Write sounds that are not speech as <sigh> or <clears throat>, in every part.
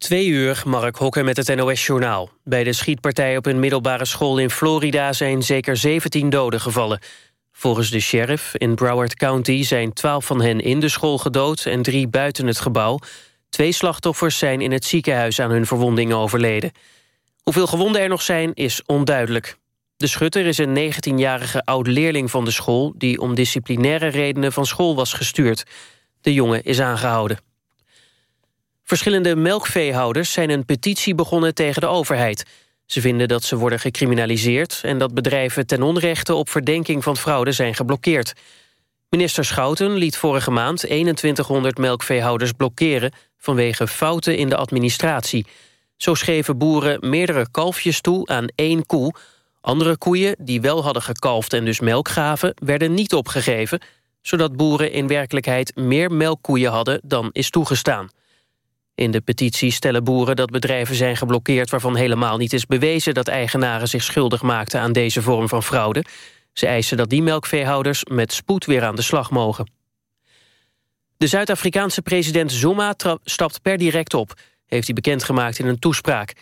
Twee uur, Mark Hokker met het NOS-journaal. Bij de schietpartij op een middelbare school in Florida... zijn zeker 17 doden gevallen. Volgens de sheriff in Broward County zijn 12 van hen in de school gedood... en drie buiten het gebouw. Twee slachtoffers zijn in het ziekenhuis aan hun verwondingen overleden. Hoeveel gewonden er nog zijn, is onduidelijk. De schutter is een 19-jarige oud-leerling van de school... die om disciplinaire redenen van school was gestuurd. De jongen is aangehouden. Verschillende melkveehouders zijn een petitie begonnen tegen de overheid. Ze vinden dat ze worden gecriminaliseerd... en dat bedrijven ten onrechte op verdenking van fraude zijn geblokkeerd. Minister Schouten liet vorige maand 2100 melkveehouders blokkeren... vanwege fouten in de administratie. Zo schreven boeren meerdere kalfjes toe aan één koe. Andere koeien, die wel hadden gekalfd en dus melk gaven... werden niet opgegeven, zodat boeren in werkelijkheid... meer melkkoeien hadden dan is toegestaan. In de petitie stellen boeren dat bedrijven zijn geblokkeerd... waarvan helemaal niet is bewezen dat eigenaren zich schuldig maakten... aan deze vorm van fraude. Ze eisen dat die melkveehouders met spoed weer aan de slag mogen. De Zuid-Afrikaanse president Zuma stapt per direct op... heeft hij bekendgemaakt in een toespraak.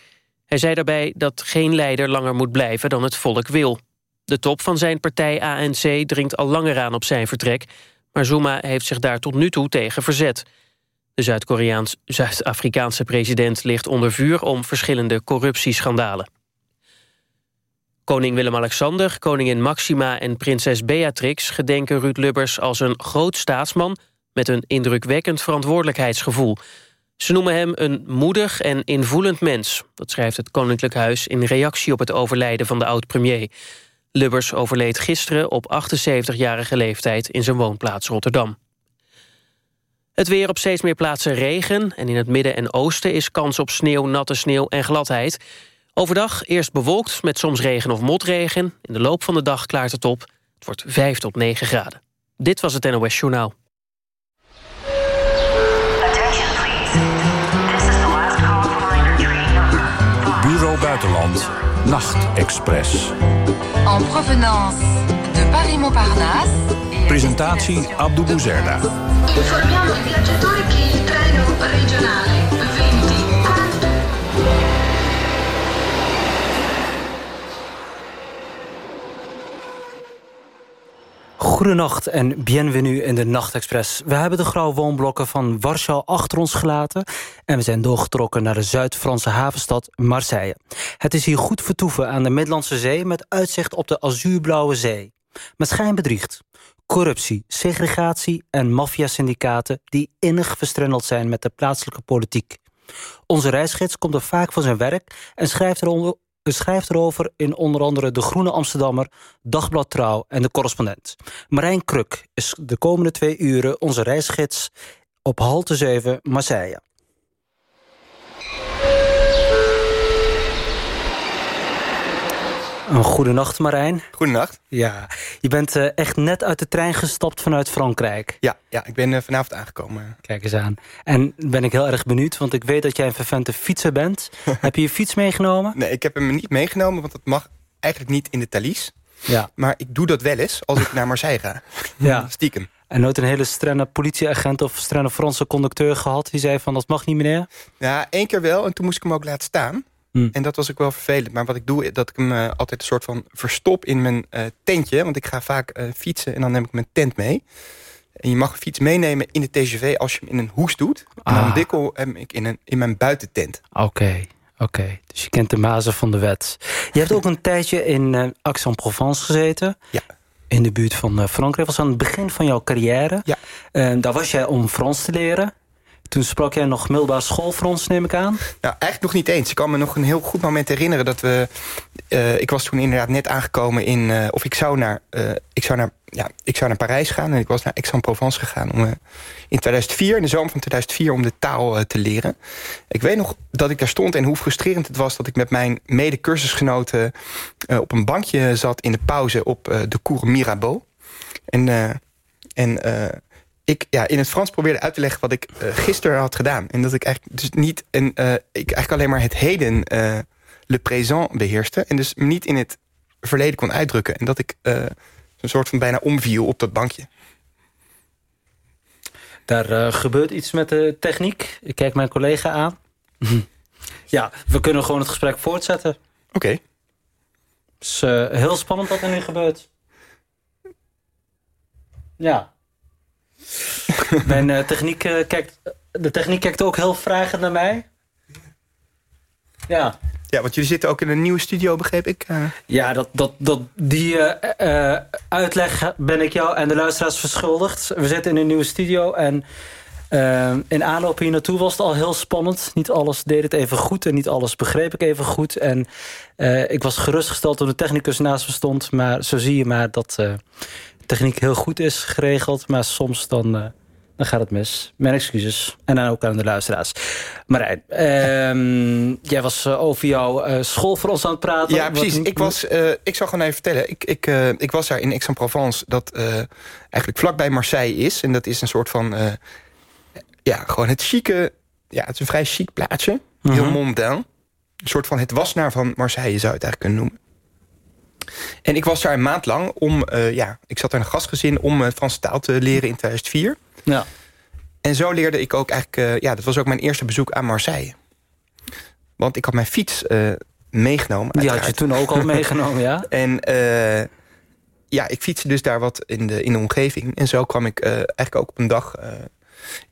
Hij zei daarbij dat geen leider langer moet blijven dan het volk wil. De top van zijn partij ANC dringt al langer aan op zijn vertrek... maar Zuma heeft zich daar tot nu toe tegen verzet... De Zuid-Afrikaanse president ligt onder vuur om verschillende corruptieschandalen. Koning Willem-Alexander, koningin Maxima en prinses Beatrix... gedenken Ruud Lubbers als een groot staatsman... met een indrukwekkend verantwoordelijkheidsgevoel. Ze noemen hem een moedig en invoelend mens. Dat schrijft het Koninklijk Huis in reactie op het overlijden van de oud-premier. Lubbers overleed gisteren op 78-jarige leeftijd in zijn woonplaats Rotterdam. Het weer op steeds meer plaatsen regen... en in het midden en oosten is kans op sneeuw, natte sneeuw en gladheid. Overdag eerst bewolkt met soms regen of motregen. In de loop van de dag klaart het op. Het wordt 5 tot 9 graden. Dit was het NOS Journaal. Bureau Buitenland, Nachtexpress. En provenance de Paris-Montparnasse. Presentatie Abdou Bouzerda. Informiamo i viaggiatori che il treno regionale 20 Goedenacht en bienvenue in de Nachtexpress. We hebben de grauwe woonblokken van Warschau achter ons gelaten... en we zijn doorgetrokken naar de Zuid-Franse havenstad Marseille. Het is hier goed vertoeven aan de Middellandse Zee... met uitzicht op de azuurblauwe zee. Maar schijn bedriegt corruptie, segregatie en maffiasyndicaten... die innig verstrengeld zijn met de plaatselijke politiek. Onze reisgids komt er vaak van zijn werk... en schrijft, eronder, schrijft erover in onder andere De Groene Amsterdammer... Dagblad Trouw en De Correspondent. Marijn Kruk is de komende twee uren onze reisgids... op halte 7 Marseille. Een goedenacht, Marijn. Goedenacht. Ja, je bent uh, echt net uit de trein gestapt vanuit Frankrijk. Ja, ja ik ben uh, vanavond aangekomen. Kijk eens aan. En ben ik heel erg benieuwd, want ik weet dat jij een vervente fietser bent. <laughs> heb je je fiets meegenomen? Nee, ik heb hem niet meegenomen, want dat mag eigenlijk niet in de Thalys. Ja. Maar ik doe dat wel eens als ik naar Marseille ga. <laughs> Ja. Stiekem. En nooit een hele strenge politieagent of strenge Franse conducteur gehad... die zei van, dat mag niet, meneer? Ja, één keer wel. En toen moest ik hem ook laten staan. Hmm. En dat was ook wel vervelend. Maar wat ik doe, dat ik hem uh, altijd een soort van verstop in mijn uh, tentje. Want ik ga vaak uh, fietsen en dan neem ik mijn tent mee. En je mag een fiets meenemen in de TGV als je hem in een hoes doet. En dan Ah. wikkel hem ik in, een, in mijn buitentent. Oké, oké. Dus je kent de mazen van de wet. Je hebt ook een <laughs> tijdje in uh, Aix-en-Provence gezeten. Ja. In de buurt van uh, Frankrijk. Dat was aan het begin van jouw carrière. Ja. Uh, daar was jij om Frans te leren. Toen sprak jij nog middelbaar schoolfrans, neem ik aan? Nou, eigenlijk nog niet eens. Ik kan me nog een heel goed moment herinneren dat we... Uh, ik was toen inderdaad net aangekomen in... Uh, of ik zou naar, uh, ik zou naar, ja, ik zou naar Parijs gaan. En ik was naar Aix-en-Provence gegaan om, in 2004, in de zomer van 2004, om de taal te leren. Ik weet nog dat ik daar stond en hoe frustrerend het was... dat ik met mijn mede-cursusgenoten op een bankje zat in de pauze... op de Cour Mirabeau. En... en ik ja, in het Frans probeerde uit te leggen wat ik uh, gisteren had gedaan. En dat ik eigenlijk dus niet een, uh, ik eigenlijk alleen maar het heden, uh, le présent beheerste. En dus niet in het verleden kon uitdrukken. En dat ik een soort van bijna omviel op dat bankje. Daar gebeurt iets met de techniek. Ik kijk mijn collega aan. <laughs> Ja, we kunnen gewoon het gesprek voortzetten. Oké. Het is eh, heel spannend wat er nu gebeurt. Ja. <laughs> Mijn eh, techniek eh, kijkt... De techniek kijkt ook heel vragend naar mij. Ja. Ja, want jullie zitten ook in een nieuwe studio, begreep ik. eh. Ja, dat, dat, dat, die uitleg ben ik jou en de luisteraars verschuldigd. We zitten in een nieuwe studio en in aanloop hier naartoe was het al heel spannend. Niet alles deed het even goed en niet alles begreep ik even goed. En ik was gerustgesteld toen de technicus naast me stond. Maar zo zie je maar dat techniek heel goed is geregeld. Maar soms dan, eh, dan gaat het mis. Mijn excuses. En dan ook aan de luisteraars. Marijn, ehm, <laughs> jij was eh, over jouw eh, school voor ons aan het praten. Ja, precies. Wat- Ik, was, ik zal gewoon even vertellen. Ik, ik, ik was daar in Aix-en-Provence, dat eigenlijk vlakbij Marseille is. En dat is een soort van... ja, gewoon het chique... Ja, het is een vrij chic plaatsje. Heel Mhm. mondain. Een soort van het wasnaar van Marseille zou je het eigenlijk kunnen noemen. En ik was daar een maand lang om... eh, ja, ik zat daar in een gastgezin om eh, Franse taal te leren in 2004. Ja. En zo leerde ik ook eigenlijk... eh, ja, dat was ook mijn eerste bezoek aan Marseille. Want ik had mijn fiets meegenomen. Die had je toen ook al <laughs> meegenomen, ja? En ja, ik fietste dus daar wat in de, in de omgeving. En zo kwam ik eigenlijk ook op een dag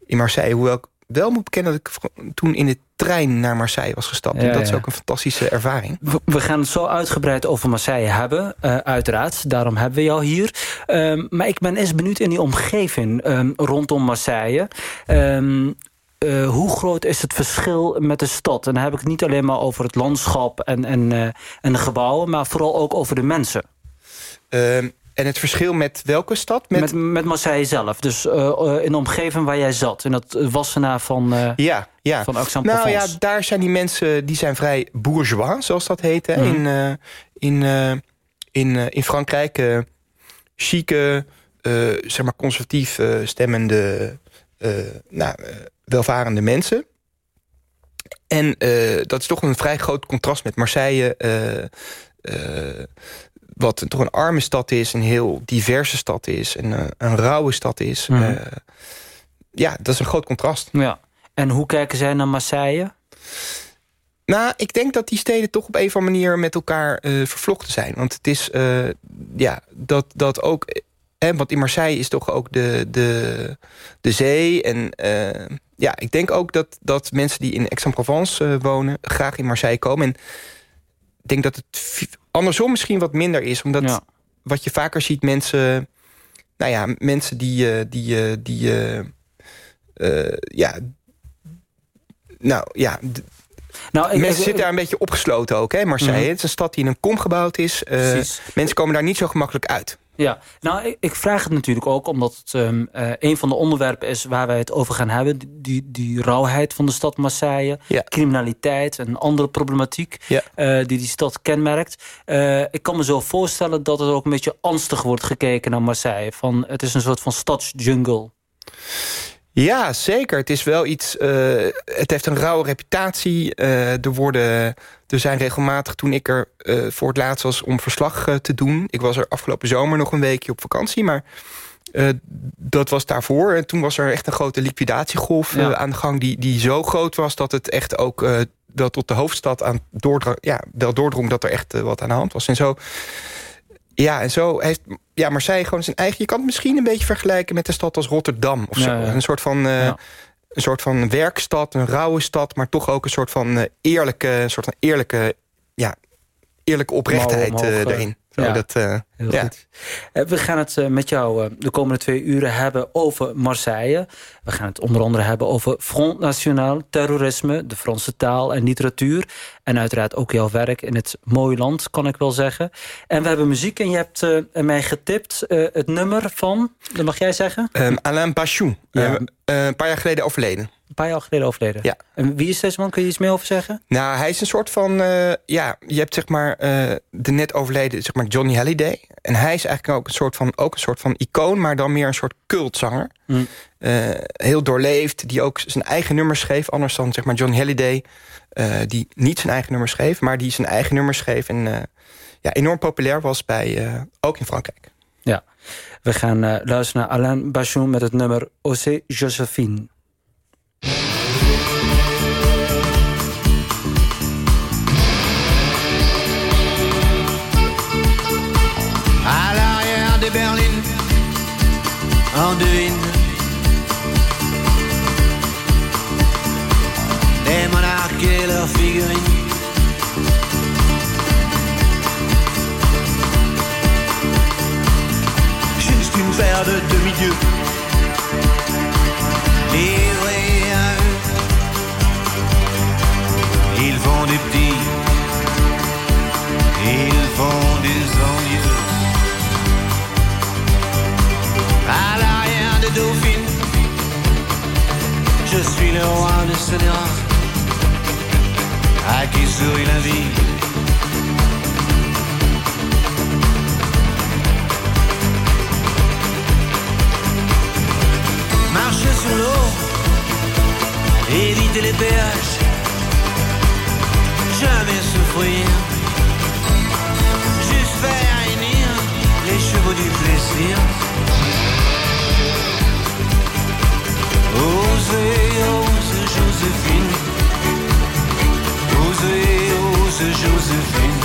in Marseille. Hoewel ik wel moet bekennen dat ik toen in de trein naar Marseille was gestapt. Ja, en dat is ja. ook een fantastische ervaring. We- We gaan het zo uitgebreid over Marseille hebben, eh, uiteraard. Daarom hebben we jou hier. Ehm, maar ik ben eens benieuwd in die omgeving ehm, rondom Marseille. Ehm, eh, hoe groot is het verschil met de stad? En dan heb ik het niet alleen maar over het landschap en, en, eh, en de gebouwen... maar vooral ook over de mensen. En het verschil met welke stad? Met, Met, met, Marseille zelf. Dus eh, eh, in de omgeving waar jij zat. In dat wassenaar van, eh ja, ja. van Aix-en-Provence. Nou ja, daar zijn die mensen die zijn vrij bourgeois, zoals dat heet. Hè? Mhm. In, in, in, in Frankrijk uh, chique, zeg maar conservatief stemmende, nou, welvarende mensen. En dat is toch een vrij groot contrast met Marseille. Wat toch een arme stad is, een heel diverse stad is... en eh, een rauwe stad is. Mhm. Eh, ja, dat is een groot contrast. Ja. En hoe kijken zij naar Marseille? Nou, ik denk dat die steden toch op een of andere manier met elkaar eh, vervlochten zijn. Want het is, ja, dat, dat ook... Want in Marseille is toch ook de, de, de zee. En ja, ik denk ook dat, dat mensen die in Aix-en-Provence wonen... graag in Marseille komen. En ik denk dat het andersom misschien wat minder is. Omdat Ja. wat je vaker ziet, mensen... Nou ja, mensen die... eh, die, eh, die eh, ja, nou ja, Nou, Mensen ik- zitten daar een beetje opgesloten ook, hè, Marseille. Mhm. Het is een stad die in een kom gebouwd is. Mensen komen daar niet zo gemakkelijk uit. Ja, nou, ik, ik vraag het natuurlijk ook omdat het ehm, eh, een van de onderwerpen is waar wij het over gaan hebben. Die, die rauwheid van de stad Marseille, Ja. criminaliteit en andere problematiek Ja. eh, die die stad kenmerkt. Eh, ik kan me zo voorstellen dat er ook een beetje angstig wordt gekeken naar Marseille. Van, het is een soort van stadsjungle. Ja, zeker. Het is wel iets. eh, het heeft een rauwe reputatie. Eh, er, worden, er zijn regelmatig, toen ik er eh, voor het laatst was om verslag te doen. Ik was er afgelopen zomer nog een weekje op vakantie, maar dat was daarvoor. En toen was er echt een grote liquidatiegolf Ja. aan de gang, die, die zo groot was dat het echt ook wel tot de hoofdstad aan doordrong, ja, wel doordrong dat er echt wat aan de hand was. En zo. Ja, en zo heeft ja, Marseille gewoon zijn eigen... Je kan het misschien een beetje vergelijken met een stad als Rotterdam of zo. Ja, ja. Een soort van... eh, Ja. Een soort van werkstad, een rauwe stad... maar toch ook een soort van eh, eerlijke... Een soort van eerlijke, ja, eerlijke oprechtheid eh, erin. Zo, ja. dat, eh, Heel ja. goed. Eh, We gaan het eh, met jou de komende twee uren hebben over Marseille. We gaan het onder andere hebben over Front National, terrorisme, de Franse taal en literatuur. En uiteraard ook jouw werk in het mooie land, kan ik wel zeggen. En we hebben muziek en je hebt mij getipt het nummer van, dat mag jij zeggen, Ehm, Alain Bachou, Ja. eh, eh, een paar jaar geleden overleden. Een paar jaar geleden overleden. Ja. En wie is deze man? Kun je iets meer over zeggen? Nou, hij is een soort van... eh, ja, je hebt zeg maar eh, de net overleden zeg maar Johnny Halliday. En hij is eigenlijk ook een soort van, ook een soort van icoon... maar dan meer een soort cultzanger. Mm. Eh, heel doorleefd, die ook zijn eigen nummers schreef. Anders dan zeg maar Johnny Halliday, die niet zijn eigen nummers schreef... maar die zijn eigen nummers schreef en ja, enorm populair was, bij, ook in Frankrijk. Ja. We gaan luisteren naar Alain Bachon met het nummer Osé Josephine. À l'arrière des berlines, en devine des monarques et leurs figurines. Juste une paire de demi-dieux. Font des petits. Ils font des envieux. À l'arrière de Dauphine. Je suis le roi de drap à qui sourit la vie. Marcher sur l'eau, éviter les péages, jamais souffrir, juste faire réunir les chevaux du plaisir. Osez, ose Joséphine. Osez, ose Joséphine.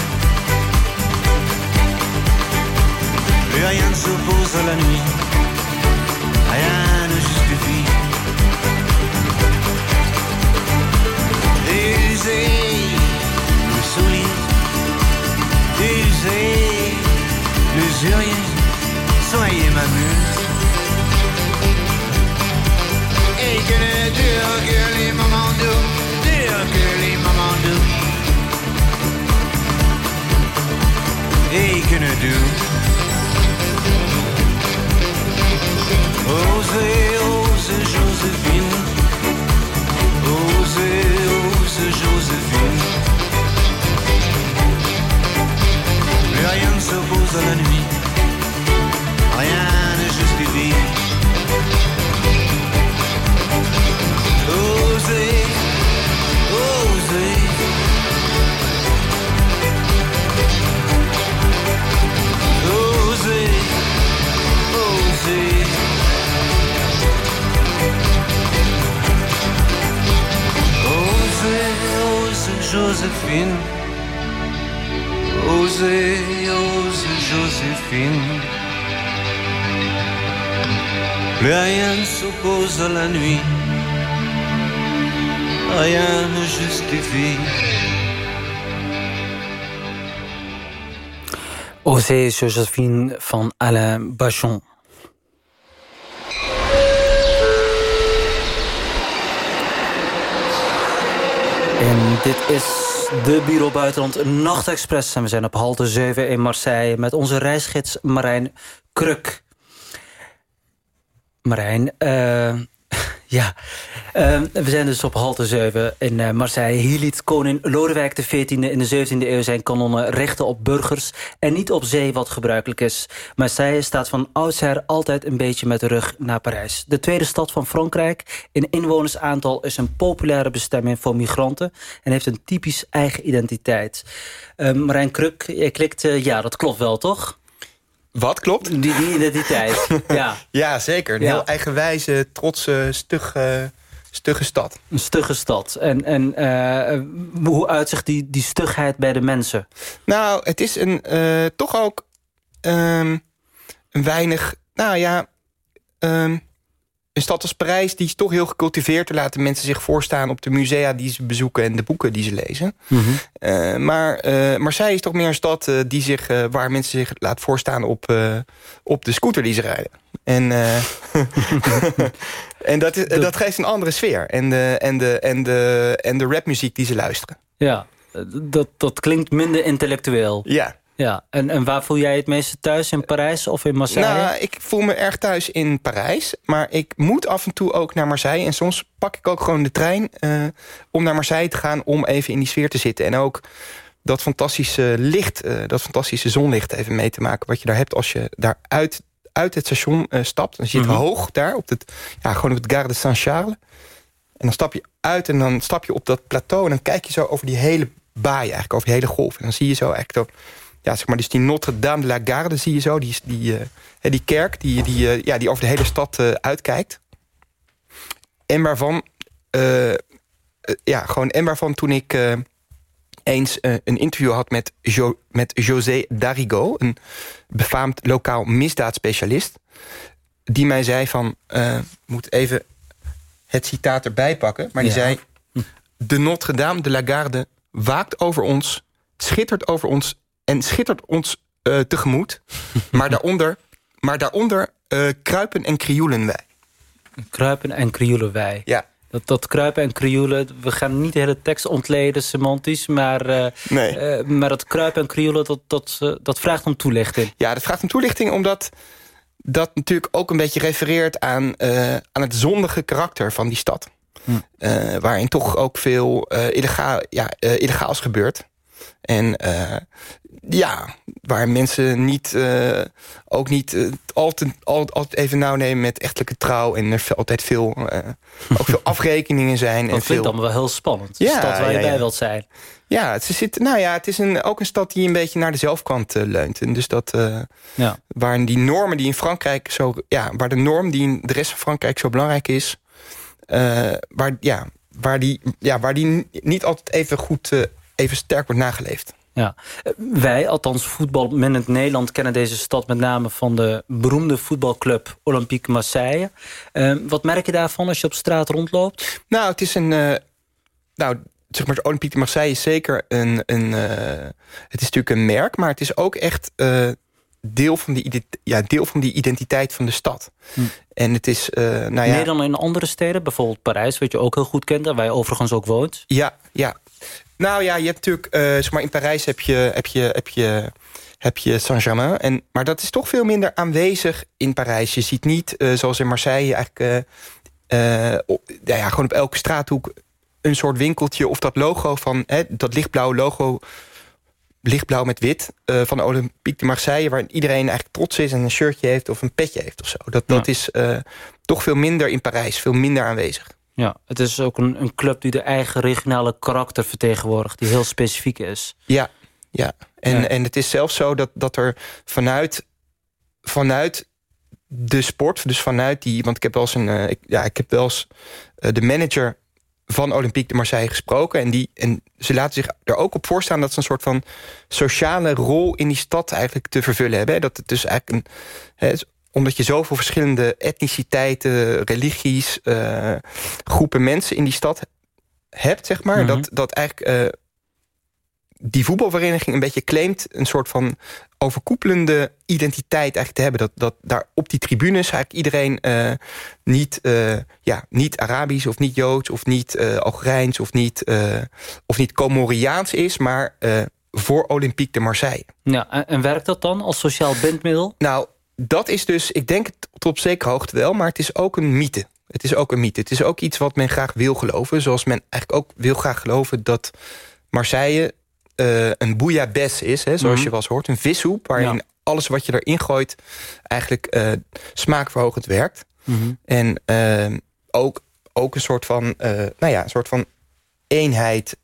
Plus rien ne s'oppose à la nuit. Rien ne justifie. Usez Usez l'usurier. Soyez ma muse. Et que ne dure que les moments doux, dure que les moments doux. Et que ne dure. Osez, ose Joséphine. Osez, ose Joséphine. Rien ne s'oppose à la nuit. Rien ne justifie. Osez, osez. Osez, osez. Osez, osez, Joséphine. Osez, osez, Joséphine. Plus rien ne s'oppose à la nuit rien ne justifie. Osé Josephine van Alain Bachon. En dit de Bureau Buitenland Nachtexpress. En we zijn op halte 7 in Marseille met onze reisgids Marijn Kruk. Marijn, eh, ja, uh, we zijn dus op halte 7 in uh, Marseille. Hier liet koning Lodewijk XIV in de 17e eeuw zijn kanonnen richten op burgers... en niet op zee, wat gebruikelijk is. Marseille staat van oudsher altijd een beetje met de rug naar Parijs. De tweede stad van Frankrijk in inwonersaantal... is een populaire bestemming voor migranten... en heeft een typisch eigen identiteit. Uh, Marijn Kruk, je klikt, ja, dat klopt wel, toch? Wat klopt? Die, die identiteit, <laughs> ja. ja, zeker. Een Ja. heel eigenwijze, trotse, stugge, stugge stad. Een stugge stad. En, en eh, hoe uitzicht die, die stugheid bij de mensen? Nou, het is een, eh, toch ook ehm, een weinig... Nou ja, ehm, een stad als Parijs die is toch heel gecultiveerd. Te laten mensen zich voorstaan op de musea die ze bezoeken... en de boeken die ze lezen. Eh, maar eh, Marseille is toch meer een stad eh, die zich, waar mensen zich laat voorstaan op, op de scooter die ze rijden. En, <laughs> en dat, is, dat geeft een andere sfeer. En de, en de, en de, en de rapmuziek die ze luisteren. Ja, dat, dat klinkt minder intellectueel. Ja. Ja, en, en waar voel jij het meeste thuis? In Parijs of in Marseille? Nou, ik voel me erg thuis in Parijs. Maar ik moet af en toe ook naar Marseille. En soms pak ik ook gewoon de trein eh, om naar Marseille te gaan... om even in die sfeer te zitten. En ook dat fantastische licht, eh, dat fantastische zonlicht even mee te maken... wat je daar hebt als je daar uit, uit het station eh, stapt. Dan zit je Mhm. hoog daar, op het, ja, gewoon op het Gare de Saint-Charles. En dan stap je uit en dan stap je op dat plateau... en dan kijk je zo over die hele baai eigenlijk, over die hele golf. En dan zie je zo eigenlijk... Zo, ja, zeg maar, dus die Notre-Dame de la Garde zie je zo. Die, die, eh, die kerk die, die, eh, ja, die over de hele stad eh, uitkijkt. En waarvan... ja, gewoon en waarvan toen ik eens een interview had met, jo met José Darigo... een befaamd lokaal misdaadspecialist... die mij zei van... eh, moet even het citaat erbij pakken. Maar die Ja. zei... de Notre-Dame de la Garde waakt over ons, schittert over ons en schittert ons eh, tegemoet. <laughs> maar daaronder, maar daaronder eh, kruipen en krioelen wij. Kruipen en krioelen wij. Ja. Dat, dat kruipen en krioelen, we gaan niet de hele tekst ontleden semantisch... maar, eh, Nee. maar dat kruipen en krioelen, dat, dat, dat vraagt om toelichting. Ja, dat vraagt om toelichting omdat dat natuurlijk ook een beetje refereert aan, aan het zondige karakter van die stad. Hm. Waarin toch ook veel illegaal, ja, illegaals gebeurt. En ja, waar mensen niet, eh, ook niet eh, altijd, altijd, even nauw nemen met echtelijke trouw. En er altijd veel, eh, ook veel <laughs> afrekeningen zijn. en Dat veel, allemaal wel heel spannend. Ja, stad waar je ja. bij wilt zijn. Ja, het, zit, nou ja, het is een, ook een stad die een beetje naar de zelfkant leunt. En dus dat, Ja. waar die normen die in Frankrijk zo... Ja, waar de norm die in de rest van Frankrijk zo belangrijk is... waar, ja, waar, die, ja, waar die niet altijd even goed, even sterk wordt nageleefd. Ja. Wij, althans in Nederland... kennen deze stad met name van de beroemde voetbalclub Olympique Marseille. Eh, wat merk je daarvan als je op straat rondloopt? Nou, het is een... eh, nou, zeg maar, Olympique de Marseille is zeker een... een eh, het is natuurlijk een merk, maar het is ook echt... eh, deel, van die, ja, deel van die identiteit van de stad. Hm. En het is, nou ja... Meer dan in andere steden, bijvoorbeeld Parijs... wat je ook heel goed kent, en waar je overigens ook woont. Ja, ja. Nou ja, je hebt natuurlijk, eh, zeg maar in Parijs heb je, heb je, heb je, heb je Saint-Germain. En, maar dat is toch veel minder aanwezig in Parijs. Je ziet niet, eh, zoals in Marseille, eigenlijk eh, op- ja, ja, gewoon op elke straathoek een soort winkeltje of dat logo van hè, dat lichtblauwe logo, lichtblauw met wit van de Olympique de Marseille, waar iedereen eigenlijk trots is en een shirtje heeft of een petje heeft of zo. Dat, dat is toch veel minder in Parijs, veel minder aanwezig. Ja, het is ook een, een club die de eigen regionale karakter vertegenwoordigt... die heel specifiek is. Ja, ja. En, Ja. en het is zelfs zo dat, dat er vanuit, vanuit de sport, dus vanuit die... Want ik heb wel eens, een, eh, ik, ja, ik heb wel eens eh, de manager van Olympique de Marseille gesproken. En, die, en ze laten zich er ook op voorstaan dat ze een soort van sociale rol in die stad eigenlijk te vervullen hebben. Dat het dus eigenlijk een. Omdat je zoveel verschillende etniciteiten, religies, eh, groepen mensen in die stad hebt, zeg maar. Mhm. dat, dat eigenlijk eh, die voetbalvereniging een beetje claimt... een soort van overkoepelende identiteit eigenlijk te hebben. Dat, dat daar op die tribunes eigenlijk iedereen eh, niet, ja, niet Arabisch of niet Joods... of niet eh Algerijns of niet, of niet Comoriaans is... maar voor Olympique de Marseille. Ja, en, en werkt dat dan als sociaal bindmiddel? Nou, dat is dus, ik denk het tot op zekere hoogte wel... maar het is ook een mythe. Het is ook een mythe. Het is ook iets wat men graag wil geloven. Zoals men eigenlijk ook wil graag geloven dat Marseille eh, een bouillabaisse is. Hè, zoals Mhm. je wel eens hoort. Een vissoep waarin Ja. alles wat je erin gooit... eigenlijk eh, smaakverhogend werkt. En eh, ook, ook een soort van, nou ja, een soort van eenheid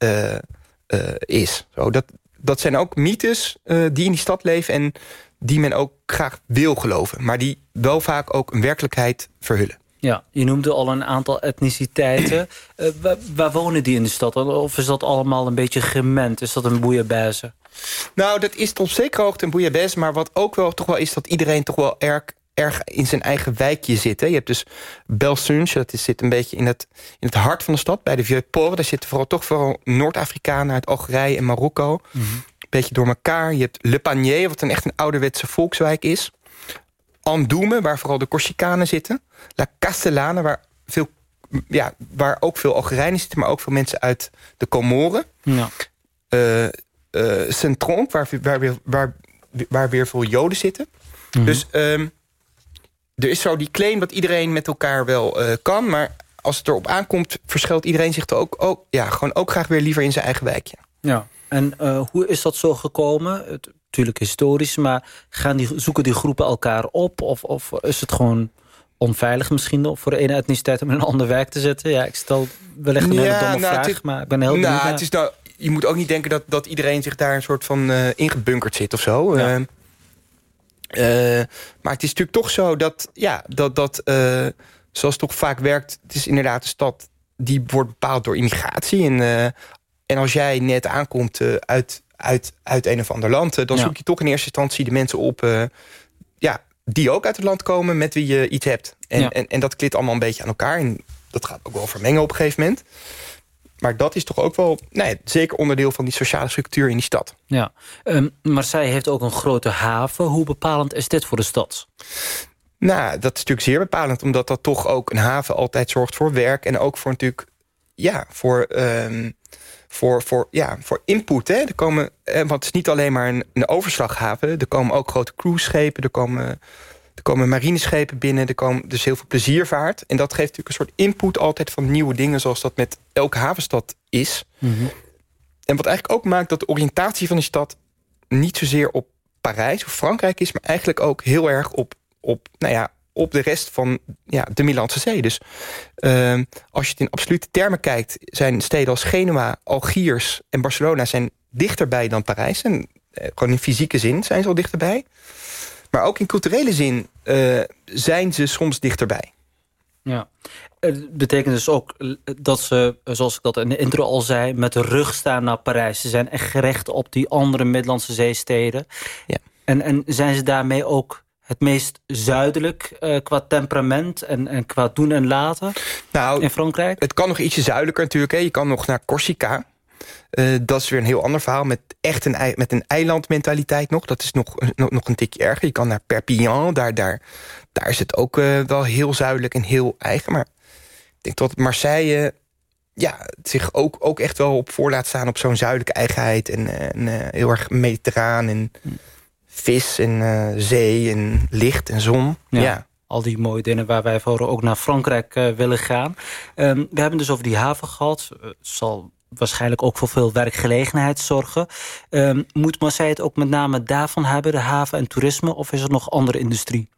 is. Zo, dat, dat zijn ook mythes die in die stad leven... en die men ook graag wil geloven. Maar die wel vaak ook een werkelijkheid verhullen. Ja, je noemde al een aantal etniciteiten. <clears throat> Eh, waar, waar wonen die in de stad? Of is dat allemaal een beetje gemend? Is dat een boeienbaze? Nou, dat is op zekere hoogte een bouillabaisse... maar wat ook wel toch wel is dat iedereen toch wel erg, erg in zijn eigen wijkje zit. Hè. Je hebt dus Belsunge, dat is, zit een beetje in het, in het hart van de stad... bij de Vieux-Port. Daar zitten vooral, toch vooral Noord-Afrikanen uit Algerije en Marokko. Een beetje door elkaar. Je hebt Le Panier, wat een echt een ouderwetse volkswijk is. Andoume, waar vooral de Corsicanen zitten. La Castellane, waar, veel, ja, waar ook veel Algerijnen zitten... maar ook veel mensen uit de Comoren Ja. eh eh Saint-Tronc, waar, waar, weer- waar, waar weer veel Joden zitten. Dus ehm, er is zo die claim dat iedereen met elkaar wel eh, kan... maar als het erop aankomt, verschilt iedereen zich er ook, ook, ja, gewoon ook graag weer liever in zijn eigen wijkje. ja. En eh, hoe is dat zo gekomen? Het, natuurlijk historisch, maar gaan die, zoeken die groepen elkaar op? Of, of is het gewoon onveilig misschien om voor de ene etniciteit om in een <laughs> andere wijk te zetten? Ja, ik stel wellicht een hele Ja, domme nou, vraag, is- maar ik ben heel nou, naar. het is nou, je moet ook niet denken dat, dat iedereen zich daar een soort van eh, ingebunkerd zit of zo. Ja. Ehm, eh, maar het is natuurlijk toch zo dat, ja, dat, dat zoals het toch vaak werkt... het is inderdaad een stad die wordt bepaald door immigratie. En, en als jij net aankomt eh, uit, uit, uit een of ander land... eh, dan Ja. zoek je toch in eerste instantie de mensen op... eh, ja, die ook uit het land komen met wie je iets hebt. En, Ja. en, en dat klit allemaal een beetje aan elkaar. En dat gaat ook wel vermengen op een gegeven moment. maar dat is toch ook wel ja, zeker onderdeel van die sociale structuur in die stad. Ja. Um, Marseille heeft ook een grote haven. Hoe bepalend is dit voor de stad? Nou, dat is natuurlijk zeer bepalend... omdat dat toch ook een haven altijd zorgt voor werk... en ook voor natuurlijk, ja, voor... Um, voor, voor, ja, voor input. Hè. Er komen, eh, want het is niet alleen maar een, een overslaghaven. Er komen ook grote cruiseschepen. Er komen, er komen marineschepen binnen. Er komen dus heel veel pleziervaart. En dat geeft natuurlijk een soort input altijd van nieuwe dingen... zoals dat met elke havenstad is. Mhm. En wat eigenlijk ook maakt dat de oriëntatie van die stad... niet zozeer op Parijs of Frankrijk is... maar eigenlijk ook heel erg op, op nou ja, op de rest van ja, de Middellandse Zee. Dus uh, als je het in absolute termen kijkt... zijn steden als Genua, Algiers en Barcelona... zijn dichterbij dan Parijs. En eh, gewoon in fysieke zin zijn ze al dichterbij. Maar ook in culturele zin uh, zijn ze soms dichterbij. Ja, het betekent dus ook dat ze, zoals ik dat in de intro al zei... met de rug staan naar Parijs. Ze zijn echt gericht op die andere Middellandse zeesteden. Ja. En, en zijn ze daarmee ook het meest zuidelijk uh, qua temperament en, en qua doen en laten nou, in Frankrijk? Het kan nog ietsje zuidelijker natuurlijk. Hè. Je kan nog naar Corsica. Uh, dat is weer een heel ander verhaal met echt een, met een eilandmentaliteit nog. Dat is nog, nog, nog een tikje erger. Je kan naar Perpignan, daar, daar, daar is het ook uh, wel heel zuidelijk en heel eigen. Maar ik denk dat Marseille ja, zich ook, ook echt wel op voor laat staan... op zo'n zuidelijke eigenheid en, en heel erg mediterraan en... Hm vis en uh, zee en licht en zon. Ja. Al die mooie dingen waar wij voor ook naar Frankrijk uh, willen gaan. Um, we hebben dus over die haven gehad. Uh, zal waarschijnlijk ook voor veel werkgelegenheid zorgen. Um, moet Marseille het ook met name daarvan hebben, de haven en toerisme? Of is er nog andere industrie?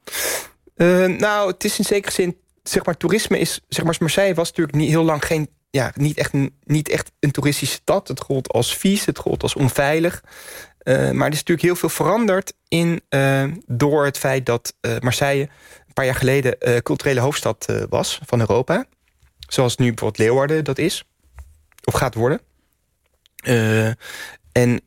nou, het is in zekere zin... Zeg maar, toerisme is... Zeg maar, Marseille was natuurlijk niet heel lang geen ja, niet, echt een, niet echt een toeristische stad. Het gold als vies, het gold als onveilig. Uh, maar er is natuurlijk heel veel veranderd in, uh, door het feit dat uh, Marseille een paar jaar geleden culturele hoofdstad was van Europa. Zoals nu bijvoorbeeld Leeuwarden dat is. Of gaat worden. en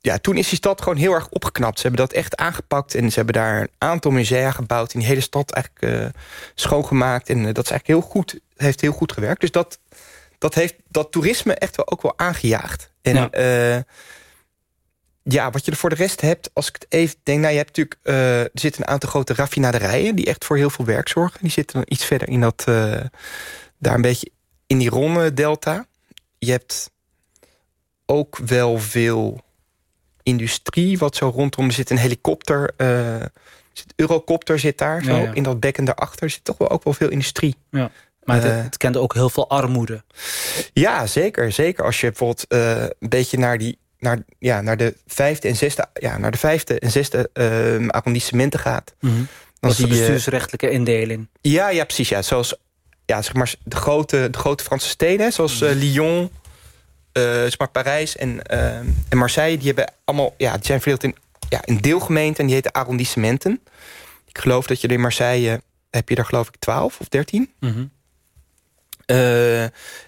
ja, toen is die stad gewoon heel erg opgeknapt. Ze hebben dat echt aangepakt en ze hebben daar een aantal musea gebouwd... in die hele stad eigenlijk schoongemaakt. En dat is eigenlijk heel goed, heeft heel goed gewerkt. Dus dat, dat heeft dat toerisme echt wel ook wel aangejaagd. En ja ja, wat je er voor de rest hebt, als ik het even denk... Nou, je hebt natuurlijk, uh, er zitten een aantal grote raffinaderijen... die echt voor heel veel werk zorgen. Die zitten dan iets verder in dat... Uh, daar een beetje in die Ronne-delta. Je hebt ook wel veel industrie, wat zo rondom... Er zit een helikopter... Uh, zit Eurocopter zit daar, zo, ja, ja. in dat bekken daarachter. Er zit toch wel ook wel veel industrie. Ja. Maar het, het kent ook heel veel armoede. Ja, zeker. Zeker als je bijvoorbeeld een beetje naar die naar, ja, naar de vijfde en zesde, ja, naar de vijfde en zesde uh, arrondissementen gaat. Mm -hmm. Dan zie je bestuursrechtelijke indeling. Ja, ja, precies. Ja. Zoals ja, zeg maar, de, grote, de grote Franse steden, zoals uh, Lyon, uh, zeg maar Parijs en, uh, en Marseille, die hebben allemaal, ja, die zijn verdeeld in, ja, in deelgemeenten en die heten arrondissementen. Ik geloof dat je in Marseille heb je daar geloof ik 12 of 13. Mm -hmm.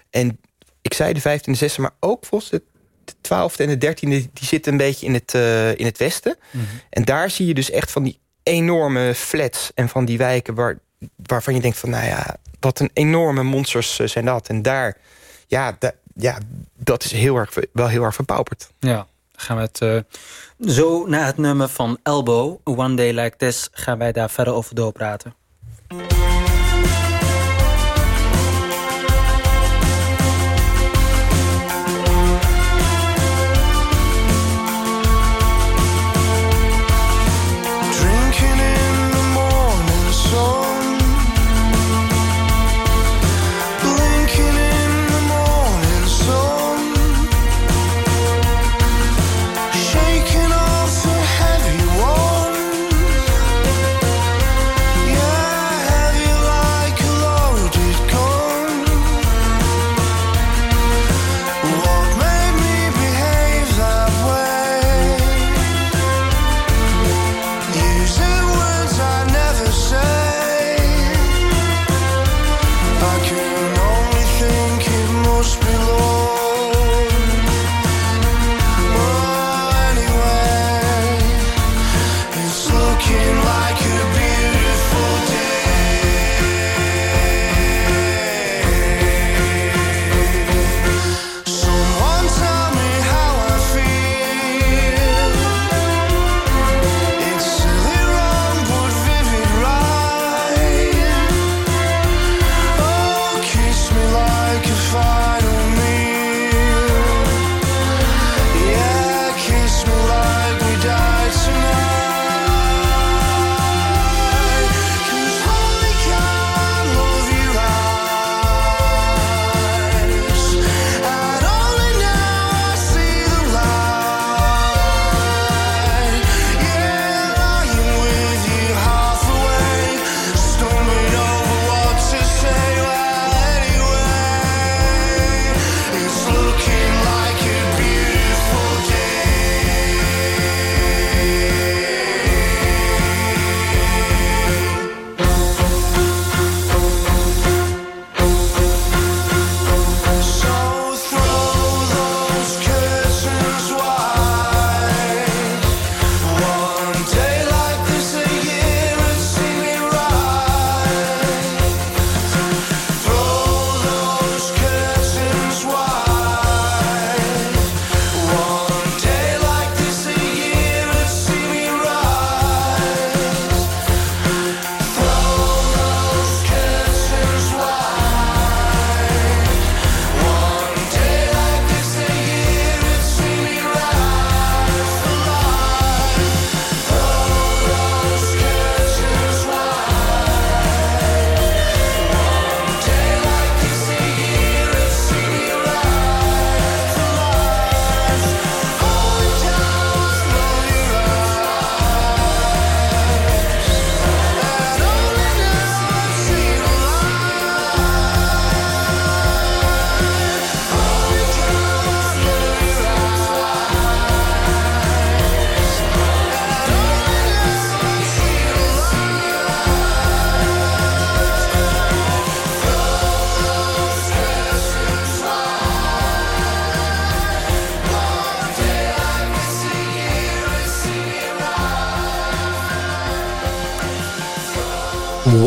en ik zei de vijfde en de zesde, maar ook volgens het de twaalfde en de dertiende die zitten een beetje in het, uh, in het westen. Mm -hmm. En daar zie je dus echt van die enorme flats en van die wijken... Waar, waarvan je denkt van, nou ja, wat een enorme monsters uh, zijn dat. En daar, ja, da, ja dat is heel erg, wel heel erg verpauperd. Ja, gaan we het uh, zo naar het nummer van Elbow, One Day Like This... gaan wij daar verder over doorpraten.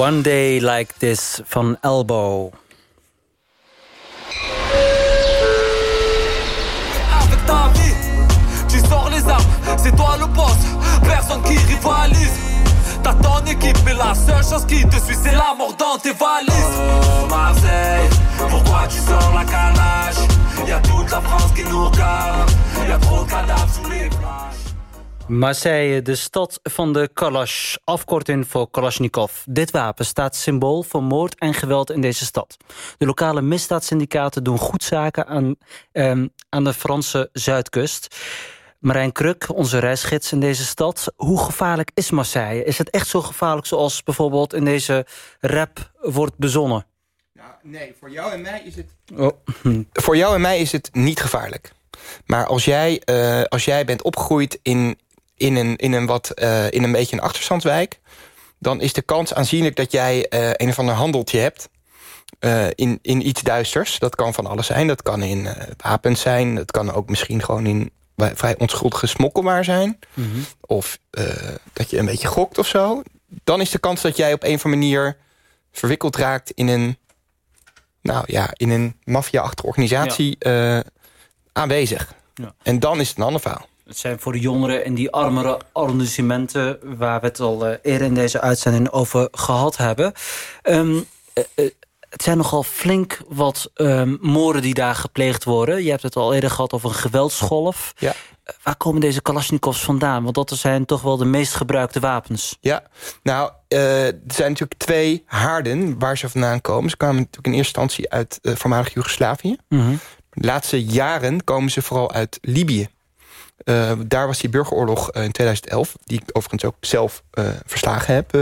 One Day Like This van Elbow. avec ta vie. Tu sors les armes, c'est toi le boss. Personne qui rivalise. T'as ton équipe, mais la seule chose qui te suit, c'est la mort dans tes valises. Oh Marseille, pourquoi tu sors la calache? Y'a toute la France qui nous regarde. Y'a trop de cadavres sous les. Marseille, de stad van de Kalash, afkorting voor Kalashnikov. Dit wapen staat symbool voor moord en geweld in deze stad. De lokale misdaadsyndicaten doen goed zaken aan, ehm, aan de Franse zuidkust. Marijn Kruk, onze reisgids in deze stad. Hoe gevaarlijk is Marseille? Is het echt zo gevaarlijk zoals bijvoorbeeld in deze rap wordt bezonnen? Nou, nee, voor jou en mij is het... Oh. Voor jou en mij is het niet gevaarlijk. Maar als jij, eh, als jij bent opgegroeid in, in, een, in, een wat, eh, in een beetje een achterstandswijk... dan is de kans aanzienlijk dat jij eh, een of ander handeltje hebt... eh, in, in iets duisters. Dat kan van alles zijn. Dat kan in wapens zijn. Dat kan ook misschien gewoon in vrij onschuldige smokkelwaar zijn. Of eh, dat je een beetje gokt of zo. Dan is de kans dat jij op een of andere manier verwikkeld raakt in een... Nou ja, in een maffia-achtige organisatie aanwezig. Ja. En dan is het een ander verhaal. Het zijn voor de jongeren in die armere arrondissementen... waar we het al eh, eerder in deze uitzending over gehad hebben. Ehm, eh, eh, het zijn nogal flink wat ehm, moorden die daar gepleegd worden. Je hebt het al eerder gehad over een geweldsgolf. Ja. Waar komen deze Kalashnikovs vandaan? Want dat zijn toch wel de meest gebruikte wapens. Ja, nou, eh, er zijn natuurlijk twee haarden waar ze vandaan komen. Ze kwamen natuurlijk in eerste instantie uit voormalig Joegoslavië. De laatste jaren komen ze vooral uit Libië. Eh, daar was die burgeroorlog eh, in 2011... die ik overigens ook zelf eh, verslagen heb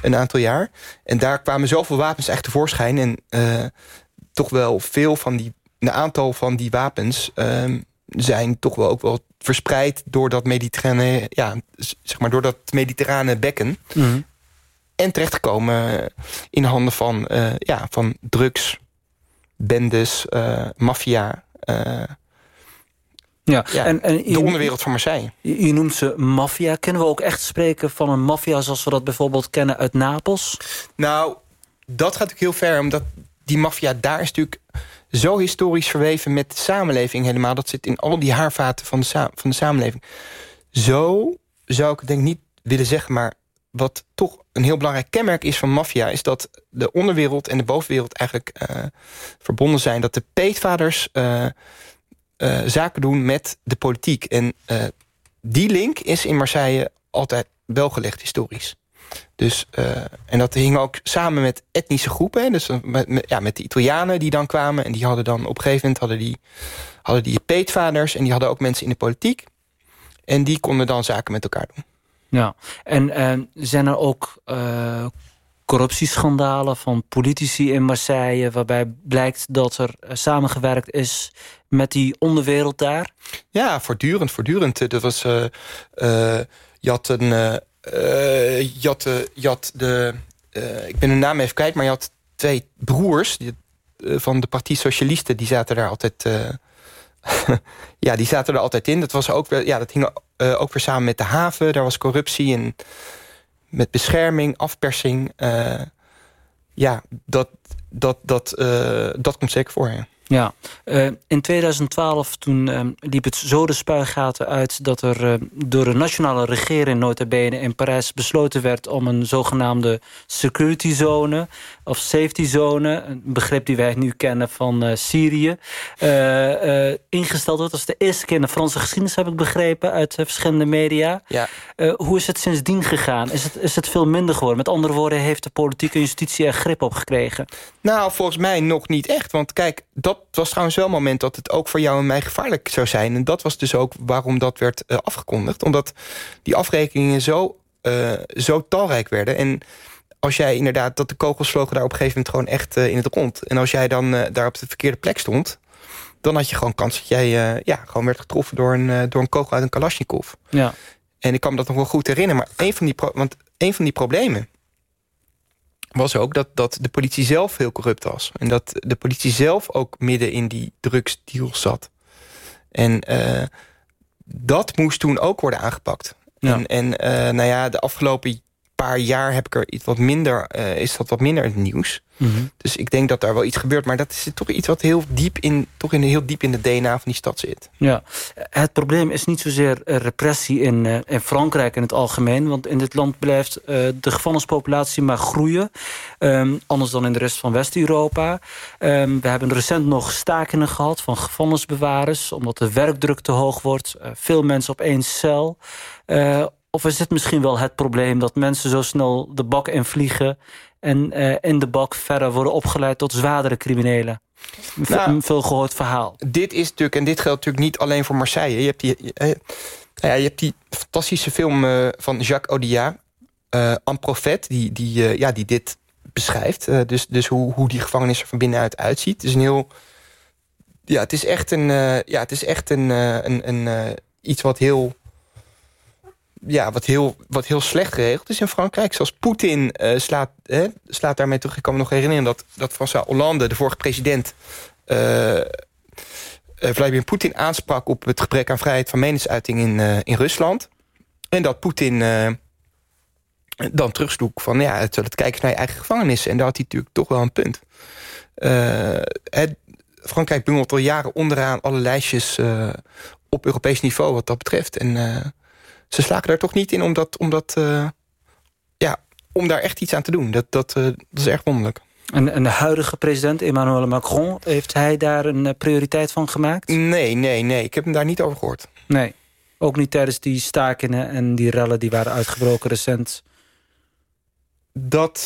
een aantal jaar. En daar kwamen zoveel wapens echt tevoorschijn. En toch wel veel van die... een aantal van die wapens... ehm, zijn toch wel ook wel verspreid door dat mediterrane, ja, zeg maar door dat mediterrane bekken. En terechtgekomen in handen van, ja, van drugs, bendes, eh, maffia. Ja, ja, en, en de onderwereld van Marseille. Je, je noemt ze maffia. Kunnen we ook echt spreken van een maffia... zoals we dat bijvoorbeeld kennen uit Napels? Nou, dat gaat natuurlijk heel ver, omdat die maffia daar is natuurlijk zo historisch verweven met de samenleving helemaal. Dat zit in al die haarvaten van de, van de samenleving. Zo zou ik het denk ik niet willen zeggen, maar wat toch een heel belangrijk kenmerk is van maffia... is dat de onderwereld en de bovenwereld eigenlijk eh, verbonden zijn. Dat de peetvaders eh, eh, zaken doen met de politiek. En eh, die link is in Marseille altijd wel gelegd historisch. Dus, eh, en dat hing ook samen met etnische groepen. Dus met, ja, met de Italianen die dan kwamen. En die hadden dan op een gegeven moment hadden die, hadden die peetvaders. En die hadden ook mensen in de politiek. En die konden dan zaken met elkaar doen. Ja, en zijn er ook corruptieschandalen van politici in Marseille... waarbij blijkt dat er samengewerkt is met die onderwereld daar? Ja, voortdurend, voortdurend. Eh, Dat was, eh, eh, je had een, de, ik ben hun naam even kwijt, maar je had twee broers die, van de Partie Socialisten, die zaten daar altijd, <laughs> ja, die zaten er altijd in. Dat was ook, ja, dat hing ook weer samen met de haven. Daar was corruptie en met bescherming, afpersing. ja, dat, dat, dat, dat komt zeker voor. Ja. Ja, eh, in 2012 toen eh, liep het zo de spuigaten uit... dat er eh, door de nationale regering nota bene in Parijs besloten werd... om een zogenaamde security zone of safety zone... een begrip die wij nu kennen van eh, Syrië... ingesteld wordt. Dat is de eerste keer in de Franse geschiedenis, heb ik begrepen... uit verschillende media. Ja. Hoe is het sindsdien gegaan? Is het, is het veel minder geworden? Met andere woorden, heeft de politieke justitie er grip op gekregen? Nou, volgens mij nog niet echt. Want kijk, dat was trouwens wel een moment dat het ook voor jou en mij gevaarlijk zou zijn. En dat was dus ook waarom dat werd eh, afgekondigd. Omdat die afrekeningen zo, eh, zo talrijk werden. En als jij inderdaad, dat de kogels vlogen daar op een gegeven moment gewoon echt eh, in het rond. En als jij dan daar op de verkeerde plek stond... dan had je gewoon kans dat jij ja, gewoon werd getroffen door een, door een kogel uit een Kalashnikov. Ja. En ik kan me dat nog wel goed herinneren. Maar een van die, pro- want een van die problemen was ook dat, dat de politie zelf heel corrupt was. En dat de politie zelf ook midden in die drugsdeal zat. En eh, dat moest toen ook worden aangepakt. Ja. En, en eh, nou ja, de afgelopen paar jaar heb ik er iets wat minder, eh, is dat wat minder in het nieuws. Mhm. Dus ik denk dat daar wel iets gebeurt. Maar dat is toch iets wat heel diep in, toch in, heel diep in de DNA van die stad zit. Ja, het probleem is niet zozeer eh, repressie in, eh, in Frankrijk in het algemeen. Want in dit land blijft de gevangenispopulatie maar groeien. Ehm, anders dan in de rest van West-Europa. Ehm, we hebben recent nog stakingen gehad van gevangenisbewarers. Omdat de werkdruk te hoog wordt. Veel mensen op één cel. Of is het misschien wel het probleem dat mensen zo snel de bak invliegen... en eh, in de bak verder worden opgeleid tot zwaardere criminelen? Nou, een veel gehoord verhaal. Dit is natuurlijk, en dit geldt natuurlijk niet alleen voor Marseille. Je hebt die, eh, nou ja, je hebt die fantastische film eh, van Jacques Audiard, eh En Prophète, die, die, ja, die dit beschrijft. Dus dus hoe, hoe die gevangenis er van binnenuit uitziet. Het is een heel. Ja, het is echt een. ja, het is echt een, een, een iets wat heel. Ja, wat heel, wat heel slecht geregeld is in Frankrijk. Zoals Poetin eh, slaat, slaat daarmee terug. Ik kan me nog herinneren dat, dat François Hollande, de vorige president... eh, Vladimir Poetin aansprak op het gebrek aan vrijheid van meningsuiting in, in Rusland. En dat Poetin dan terugsloeg van ja, het, het kijken naar je eigen gevangenissen. En daar had hij natuurlijk toch wel een punt. Het, Frankrijk bungelt al jaren onderaan alle lijstjes op Europees niveau wat dat betreft. En ze slagen daar toch niet in om, dat, om, dat, eh, ja, om daar echt iets aan te doen. Dat, dat, eh, dat is erg wonderlijk. En, en de huidige president Emmanuel Macron... heeft hij daar een eh, prioriteit van gemaakt? Nee, nee, nee. Ik heb hem daar niet over gehoord. Nee. Ook niet tijdens die stakingen en die rellen die waren uitgebroken recent. Dat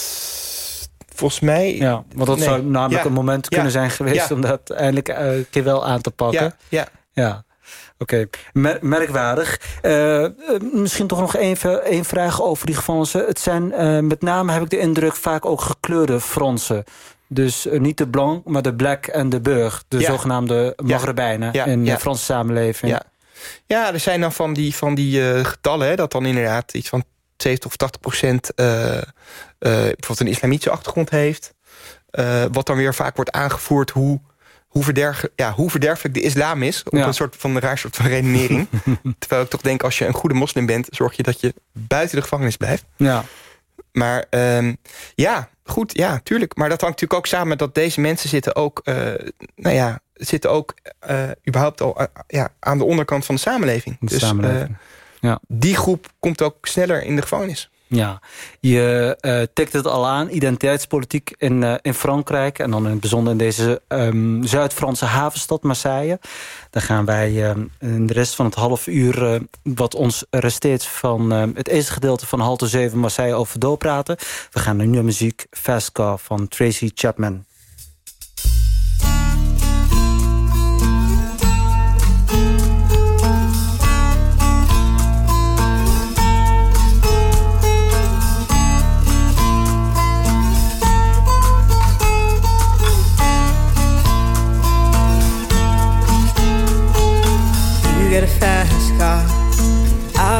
volgens mij... Ja, want dat Nee. zou namelijk Ja. een moment Ja. kunnen zijn geweest... Ja. om dat eindelijk een keer wel aan te pakken. Ja, ja. Oké. Mer- merkwaardig. Eh, eh, misschien toch nog even één vraag over die gevangenissen. Het zijn eh, met name, heb ik de indruk, vaak ook gekleurde Fransen. Dus niet de blanc, maar de black en de burg. De Ja. zogenaamde Magrebijnen Ja, in ja. de Franse samenleving. Ja. ja, er zijn dan van die, van die getallen... Hè, dat dan inderdaad iets van 70 of 80 procent... bijvoorbeeld een islamitische achtergrond heeft. Wat dan weer vaak wordt aangevoerd... hoe, hoe, verderg, ja, hoe verderfelijk de islam is. Op Ja. een soort van raar soort van redenering. <laughs> Terwijl ik toch denk, als je een goede moslim bent... zorg je dat je buiten de gevangenis blijft. Ja. Maar ehm, ja, goed, ja, tuurlijk. Maar dat hangt natuurlijk ook samen met dat deze mensen zitten ook... eh, nou ja, zitten ook eh, überhaupt al eh, ja, aan de onderkant van de samenleving. De dus samenleving. Ja. die groep komt ook sneller in de gevangenis. Ja, je eh tikt het al aan, identiteitspolitiek in, eh, in Frankrijk... en dan in het bijzonder in deze ehm, Zuid-Franse havenstad Marseille. Daar gaan wij ehm, in de rest van het half uur... eh, wat ons resteert van ehm, het eerste gedeelte van Halte 7 Marseille over doorpraten. We gaan nu naar muziek Fast Car van Tracy Chapman.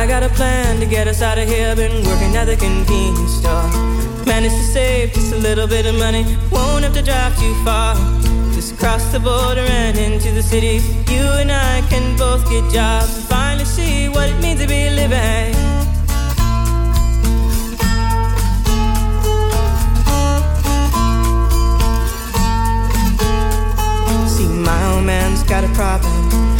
I got a plan to get us out of here. Been working at the convenience store. Managed to save just a little bit of money. Won't have to drive too far. Just cross the border and into the city. You and I can both get jobs and finally see what it means to be living. See, my old man's got a problem.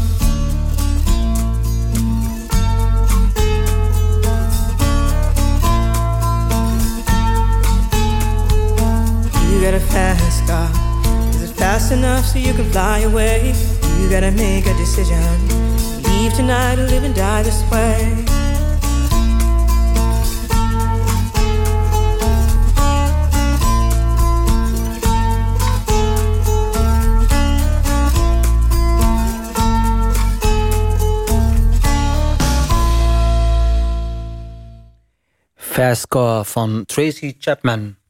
got a fast car. Is it fast enough so you can fly away? You gotta make a decision. Leave tonight or live and die this way. Fast Car van Tracy Chapman.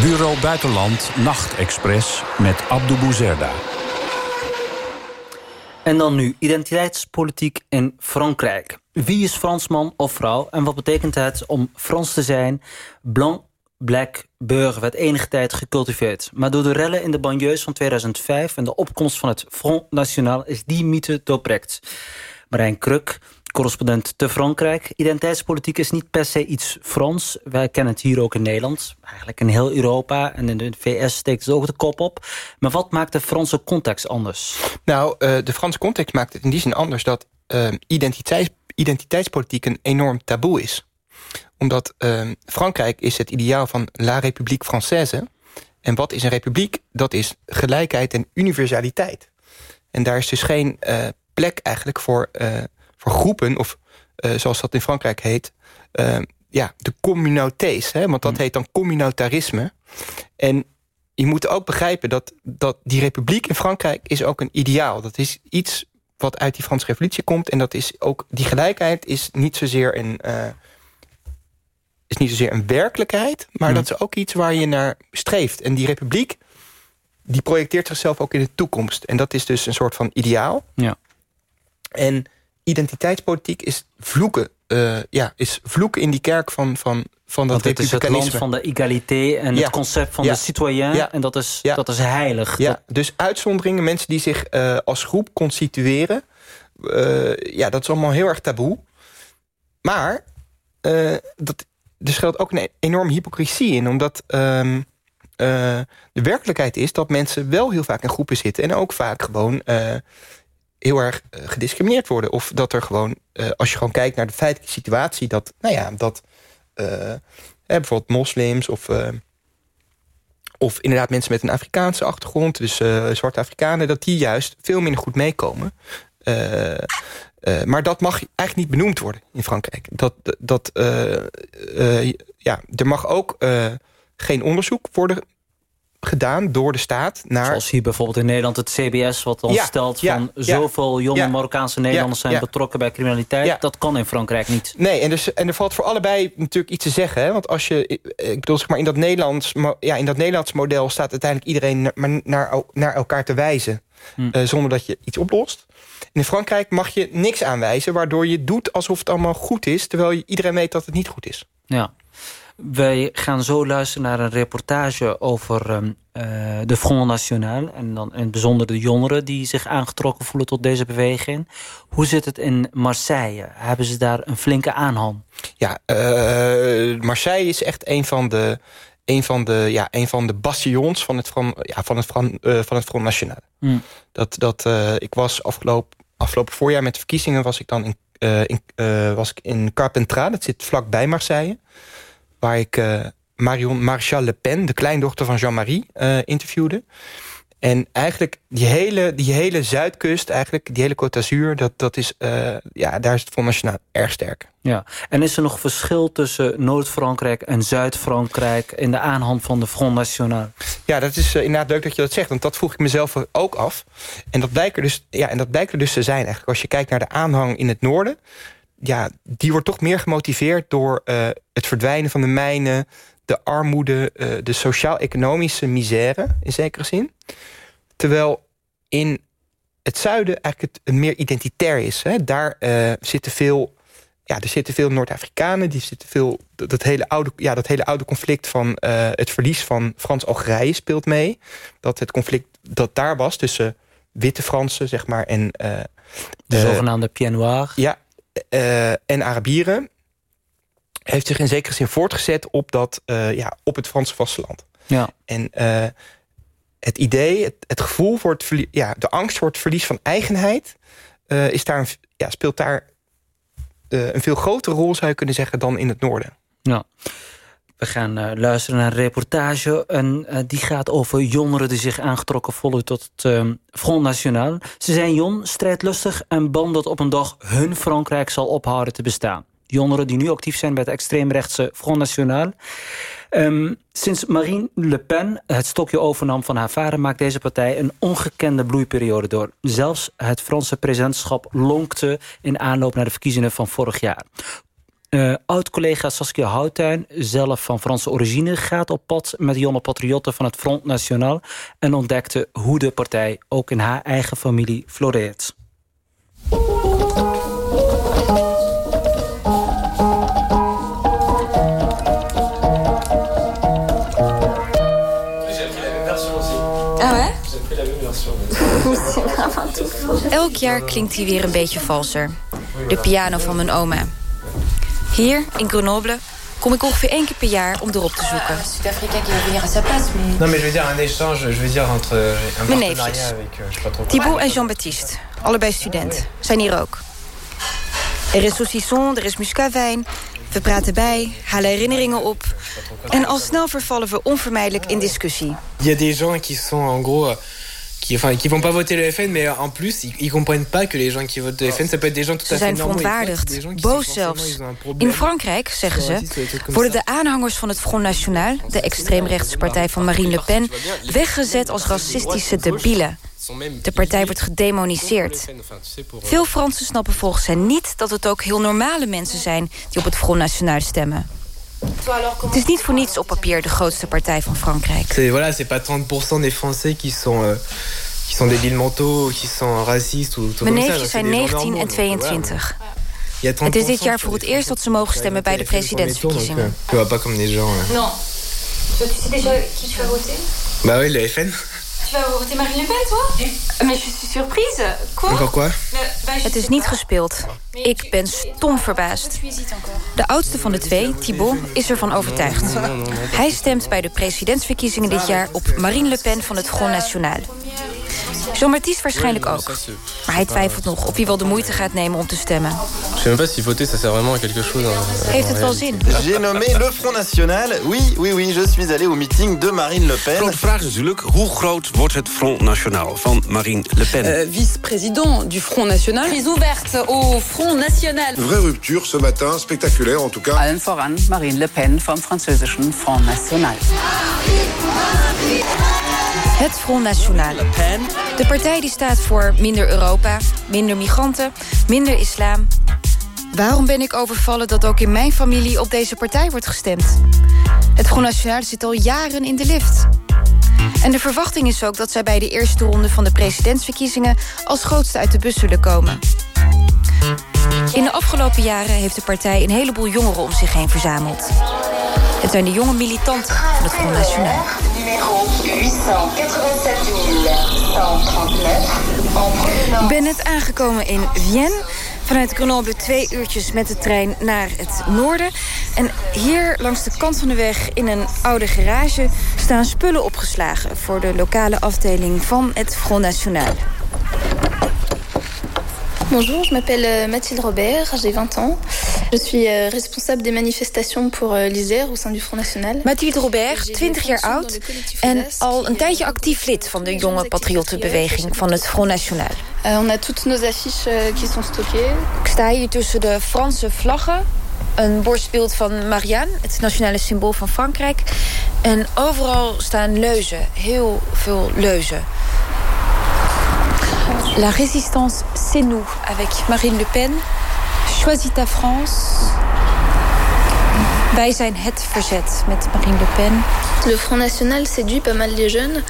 Bureau Buitenland Nachtexpress met Abdou Bouzerda. En dan nu, identiteitspolitiek in Frankrijk. Wie is Fransman of vrouw en wat betekent het om Frans te zijn? Blanc, black, burger werd enige tijd gecultiveerd. Maar door de rellen in de banlieues van 2005 en de opkomst van het Front National is die mythe doorprikt. Marijn Kruk, correspondent te Frankrijk. Identiteitspolitiek is niet per se iets Frans. Wij kennen het hier ook in Nederland. Eigenlijk in heel Europa en in de VS steekt het ook de kop op. Maar wat maakt de Franse context anders? Nou, uh, de Franse context maakt het in die zin anders... dat uh, identiteits, identiteitspolitiek een enorm taboe is. Omdat uh, Frankrijk is het ideaal van la République Française. En wat is een republiek? Dat is gelijkheid en universaliteit. En daar is dus geen plek eigenlijk voor voor groepen, of uh, zoals dat in Frankrijk heet... Uh, ja, de communautés, hè, want dat heet dan communautarisme. En je moet ook begrijpen dat, dat die republiek in Frankrijk... is ook een ideaal. Dat is iets wat uit die Franse revolutie komt. En dat is ook, die gelijkheid is niet zozeer een, uh, is niet zozeer een werkelijkheid... maar mm. dat is ook iets waar je naar streeft. En die republiek die projecteert zichzelf ook in de toekomst. En dat is dus een soort van ideaal. Ja. En identiteitspolitiek is vloeken. Uh, ja, is vloeken in die kerk van, van, van dat Want het is het land van de egalité en ja. het concept van ja. de citoyen. Ja. En dat is, dat is heilig. Ja. Dus uitzonderingen, mensen die zich uh, als groep constitueren... Uh, ja, dat is allemaal heel erg taboe. Maar dat, er schuilt ook een enorme hypocrisie in. Omdat um, de werkelijkheid is dat mensen wel heel vaak in groepen zitten... en ook vaak gewoon heel erg uh, gediscrimineerd worden. Of dat er gewoon, uh, als je gewoon kijkt naar de feitelijke situatie... dat, nou ja, dat uh, bijvoorbeeld moslims of... of inderdaad mensen met een Afrikaanse achtergrond... dus zwarte Afrikanen, dat die juist veel minder goed meekomen. maar dat mag eigenlijk niet benoemd worden in Frankrijk. Dat, dat, ja, er mag ook geen onderzoek worden gedaan door de staat naar... Zoals hier bijvoorbeeld in Nederland het CBS... wat ja, stelt ja, van zoveel jonge Marokkaanse Nederlanders... zijn betrokken bij criminaliteit. Dat kan in Frankrijk niet. Nee, en, dus, en er valt voor allebei natuurlijk iets te zeggen. Hè? Want als je... Ik bedoel, zeg maar, in dat, Nederlands, ja, in dat Nederlands model... staat uiteindelijk iedereen naar, naar, naar elkaar te wijzen... Hm. Uh, zonder dat je iets oplost. In Frankrijk mag je niks aanwijzen... waardoor je doet alsof het allemaal goed is... terwijl je, iedereen weet dat het niet goed is. Ja. Wij gaan zo luisteren naar een reportage over um, uh, de Front National... en dan in het bijzonder de jongeren die zich aangetrokken voelen tot deze beweging. Hoe zit het in Marseille? Hebben ze daar een flinke aanhang? Ja, uh, Marseille is echt een van de, een van de, ja, een van de bastions van het Front, ja, van het Front, uh, van het Front National. Mm. Dat, dat, ik was afgelopen afgelopen voorjaar met de verkiezingen was ik dan in, in, was ik in Carpentras. Dat zit vlakbij Marseille. Waar ik uh, Marion Marchal Le Pen, de kleindochter van Jean-Marie, interviewde. En eigenlijk die hele, die hele Zuidkust, eigenlijk, die hele Côte d'Azur... Dat, dat is, uh, ja, daar is het Front National erg sterk. Ja. En is er nog verschil tussen Noord-Frankrijk en Zuid-Frankrijk... in de aanhand van de Front National? Ja, dat is uh, inderdaad leuk dat je dat zegt. Want dat vroeg ik mezelf ook af. En dat blijkt er dus, ja, en dat blijkt er dus te zijn eigenlijk. Als je kijkt naar de aanhang in het noorden... Ja, die wordt toch meer gemotiveerd door uh, het verdwijnen van de mijnen de armoede, uh, de sociaal-economische misère in zekere zin. Terwijl in het zuiden eigenlijk het meer identitair is. Hè. Daar uh, zitten veel, ja, er zitten veel Noord-Afrikanen, die zitten veel. Dat hele oude, ja, dat hele oude conflict van het verlies van Frans-Algerije speelt mee. Dat het conflict dat daar was tussen witte Fransen, zeg maar, en de, de zogenaamde Pied Noir. Ja, en Arabieren heeft zich in zekere zin voortgezet op, dat, uh, ja, op het Franse vasteland. Ja. En uh, het idee, het, het, gevoel voor het ja, de angst voor het verlies van eigenheid... Is daar een, ja, speelt daar een veel grotere rol, zou je kunnen zeggen, dan in het noorden. Ja. We gaan uh, luisteren naar een reportage. En uh, die gaat over jongeren die zich aangetrokken voelen tot het uh, Front National. Ze zijn jong, strijdlustig en bang dat op een dag hun Frankrijk zal ophouden te bestaan jongeren die nu actief zijn bij het extreemrechtse Front National. Um, sinds Marine Le Pen het stokje overnam van haar vader... maakt deze partij een ongekende bloeiperiode door. Zelfs het Franse presidentschap lonkte in aanloop naar de verkiezingen van vorig jaar. Uh, Oud-collega Saskia Houttuin, zelf van Franse origine... gaat op pad met jonge patriotten van het Front National... en ontdekte hoe de partij ook in haar eigen familie floreert. Elk jaar klinkt hij weer een beetje valser. De piano van mijn oma. Hier, in Grenoble, kom ik ongeveer één keer per jaar om erop te zoeken. Non, mais je veux dire un échange, je veux dire entre un Mijn neefjes. Thibaut en Jean-Baptiste, allebei student, zijn hier ook. Er is saucisson, er is muscatwijn. We praten bij, halen herinneringen op. En al snel vervallen we onvermijdelijk in discussie. Il y a des gens qui sont en gros qui, enfin, qui vont pas voter le FN, mais en plus, ils, ils comprennent pas que les gens qui votent le FN, ça peut être des gens tout Ze à fait zijn normaux. verontwaardigd, boos zelfs. In Frankrijk, zeggen ze, worden de aanhangers van het Front National... de extreemrechtse partij van Marine Le Pen... weggezet als racistische debielen. De partij wordt gedemoniseerd. Veel Fransen snappen volgens hen niet dat het ook heel normale mensen zijn... die op het Front National stemmen. Het is niet voor niets op papier de grootste partij van Frankrijk. C'est voilà, c'est pas 30% des Français qui sont euh, qui sont débiles mentaux, qui sont racistes ou tout Mijn comme ça. neefjes zijn des gens 19 en normaux, donc, 22. Il y a 30% Het is dit jaar voor het eerst dat ze mogen stemmen bij de presidentsverkiezingen. tu vois pas comme des gens. Non. Tu sais déjà qui tu vas voter Bah oui, le FN. Marine Le Pen, toi Mais je suis surprise. Quoi Pourquoi Het is niet gespeeld. Ik ben stom verbaasd. De oudste van de twee, Thibault, is ervan overtuigd. Hij stemt bij de presidentsverkiezingen dit jaar op Marine Le Pen van het Front National. Jean-Baptiste waarschijnlijk ook. Maar hij twijfelt nog of hij wel de moeite gaat nemen om te stemmen. Je sais même pas si voter ça sert vraiment à quelque chose. hein, Heeft het wel zin? J'ai nommé le Front National. Oui, oui, oui, je suis allé au meeting de Marine Le Pen. Grote vraag is natuurlijk, hoe groot wordt het Front National van Marine Le Pen? Euh, vice-président du Front National. Prise ouverte au Front National. Vraie rupture ce matin, spectaculaire en tout cas. Allen voran Marine Le Pen vom französischen Front National. Het Front National. De partij die staat voor minder Europa, minder migranten, minder islam. Waarom ben ik overvallen dat ook in mijn familie op deze partij wordt gestemd? Het Front National zit al jaren in de lift. En de verwachting is ook dat zij bij de eerste ronde van de presidentsverkiezingen als grootste uit de bus zullen komen. In de afgelopen jaren heeft de partij een heleboel jongeren om zich heen verzameld. Het zijn de jonge militanten van het Front National. Numéro 887 Ik ben net aangekomen in Vienne. Vanuit Grenoble twee uurtjes met de trein naar het noorden. En hier langs de kant van de weg in een oude garage... staan spullen opgeslagen voor de lokale afdeling van het Front National. Bonjour, je m'appelle euh, Mathilde Robert, j'ai 20 ans. Je suis euh, responsable des manifestations pour euh, l'Isère au sein du Front National. Mathilde Robert, 20 jaar oud en al een tijdje actief lid van de jonge patriottenbeweging van het Front National. On a toutes nos affiches qui sont stockées. Ik sta hier tussen de Franse vlaggen, een borstbeeld van Marianne, het nationale symbool van Frankrijk. En overal staan leuzen, heel veel leuzen. La résistance, c'est nous, avec Marine Le Pen. Choisis ta France. Wij zijn het verzet met Marine Le Pen. Le Front National séduit pas mal les jeunes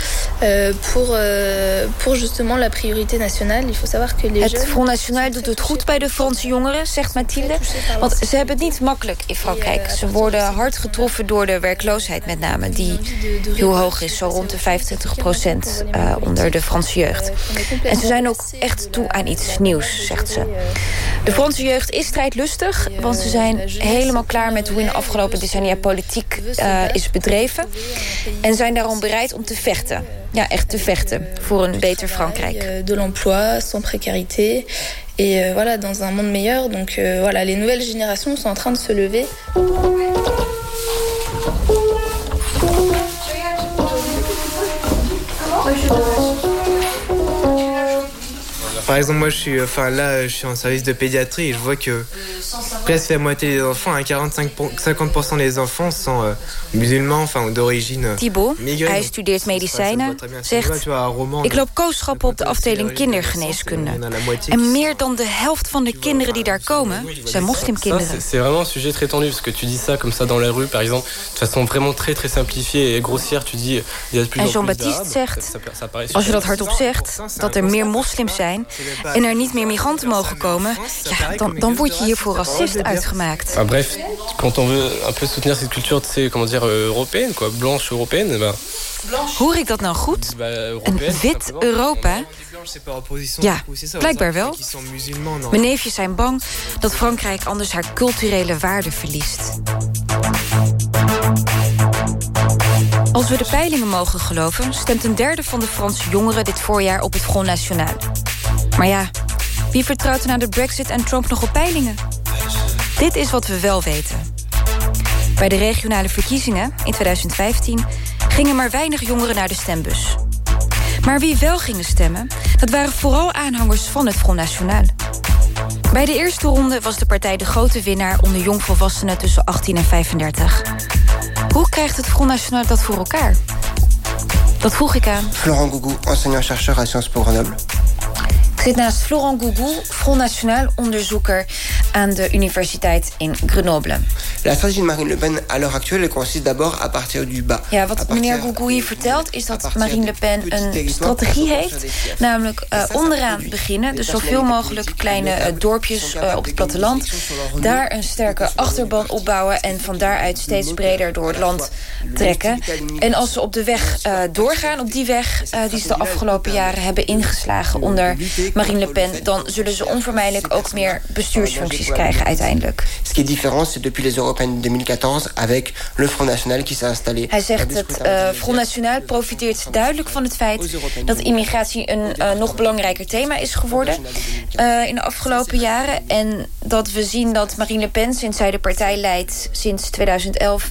euh, pour, euh, pour justement la priorité nationale. Il faut savoir que les het. Front National doet het goed bij de Franse jongeren, zegt Mathilde. Want ze hebben het niet makkelijk in Frankrijk. Ze worden hard getroffen door de werkloosheid met name. Die heel hoog is, zo rond de 25 procent uh, onder de Franse jeugd. En ze zijn ook echt toe aan iets nieuws, zegt ze. De Franse jeugd is strijdlustig, want ze zijn helemaal klaar met hoe in de afgelopen decennia politiek uh, is bedreven. En zijn daarom bereid om te vechten. Ja, echt te vechten voor een beter Frankrijk. De l'emploi, sans précarité. Et euh, voilà, dans un monde meilleur. Donc euh, voilà, les nouvelles générations sont en train de se lever. Par exemple, moi, je suis, enfin, là, je suis en service de pédiatrie et je vois que presque la moitié des enfants, hein, 45, 50% des enfants sont euh, musulmans, enfin, d'origine euh, Thibaut, hij studeert medicijnen, zegt... Ik loop kooschappen op de afdeling kindergeneeskunde. En meer dan de helft van de kinderen die daar komen, zijn moslimkinderen. C'est vraiment un sujet très tendu, parce que tu dis ça comme ça dans la rue, par exemple, de façon vraiment très, très simplifiée et grossière, tu dis... Il y a de plus en Jean-Baptiste zegt, als je dat hardop zegt, dat er meer moslims zijn... en er niet meer migranten mogen komen... Ja, dan, dan word je hier voor racist uitgemaakt. Ah, bref, quand on veut un peu soutenir cette culture, tu sais, comment dire, européenne, quoi, blanche européenne, ben... Hoor ik dat nou goed? Een wit Europa? Ja, blijkbaar wel. Mijn neefjes zijn bang dat Frankrijk anders haar culturele waarde verliest. Als we de peilingen mogen geloven... stemt een derde van de Franse jongeren dit voorjaar op het Front National. Maar ja, wie vertrouwt er na de brexit en Trump nog op peilingen? Dit is wat we wel weten. Bij de regionale verkiezingen in 2015 gingen maar weinig jongeren naar de stembus. Maar wie wel gingen stemmen, dat waren vooral aanhangers van het Front National. Bij de eerste ronde was de partij de grote winnaar onder jongvolwassenen tussen 18 en 35. Hoe krijgt het Front National dat voor elkaar? Dat vroeg ik aan. Florent Gougou, enseignant-chercheur à Sciences Po Grenoble. Zit naast Florent Gougou, Front National onderzoeker aan de universiteit in Grenoble. La stratégie de Marine Le Pen à l'heure actuelle consiste d'abord à partir du bas. Ja, wat meneer Gougou hier vertelt is dat Marine Le Pen een strategie heeft, namelijk uh, onderaan beginnen, dus zoveel mogelijk kleine uh, dorpjes uh, op het platteland, daar een sterke achterban opbouwen en van daaruit steeds breder door het land trekken. En als ze op de weg doorgaan, op die weg die ze de afgelopen jaren hebben ingeslagen onder Marine Le Pen, dan zullen ze onvermijdelijk ook meer bestuursfuncties krijgen uiteindelijk. Ce qui est différent, c'est depuis les européennes 2014 avec le Front National qui s'est installé. Hij zegt het uh, Front National profiteert duidelijk van het feit dat immigratie een uh, nog belangrijker thema is geworden uh, in de afgelopen jaren. En dat we zien dat Marine Le Pen, sinds zij de partij leidt sinds 2011,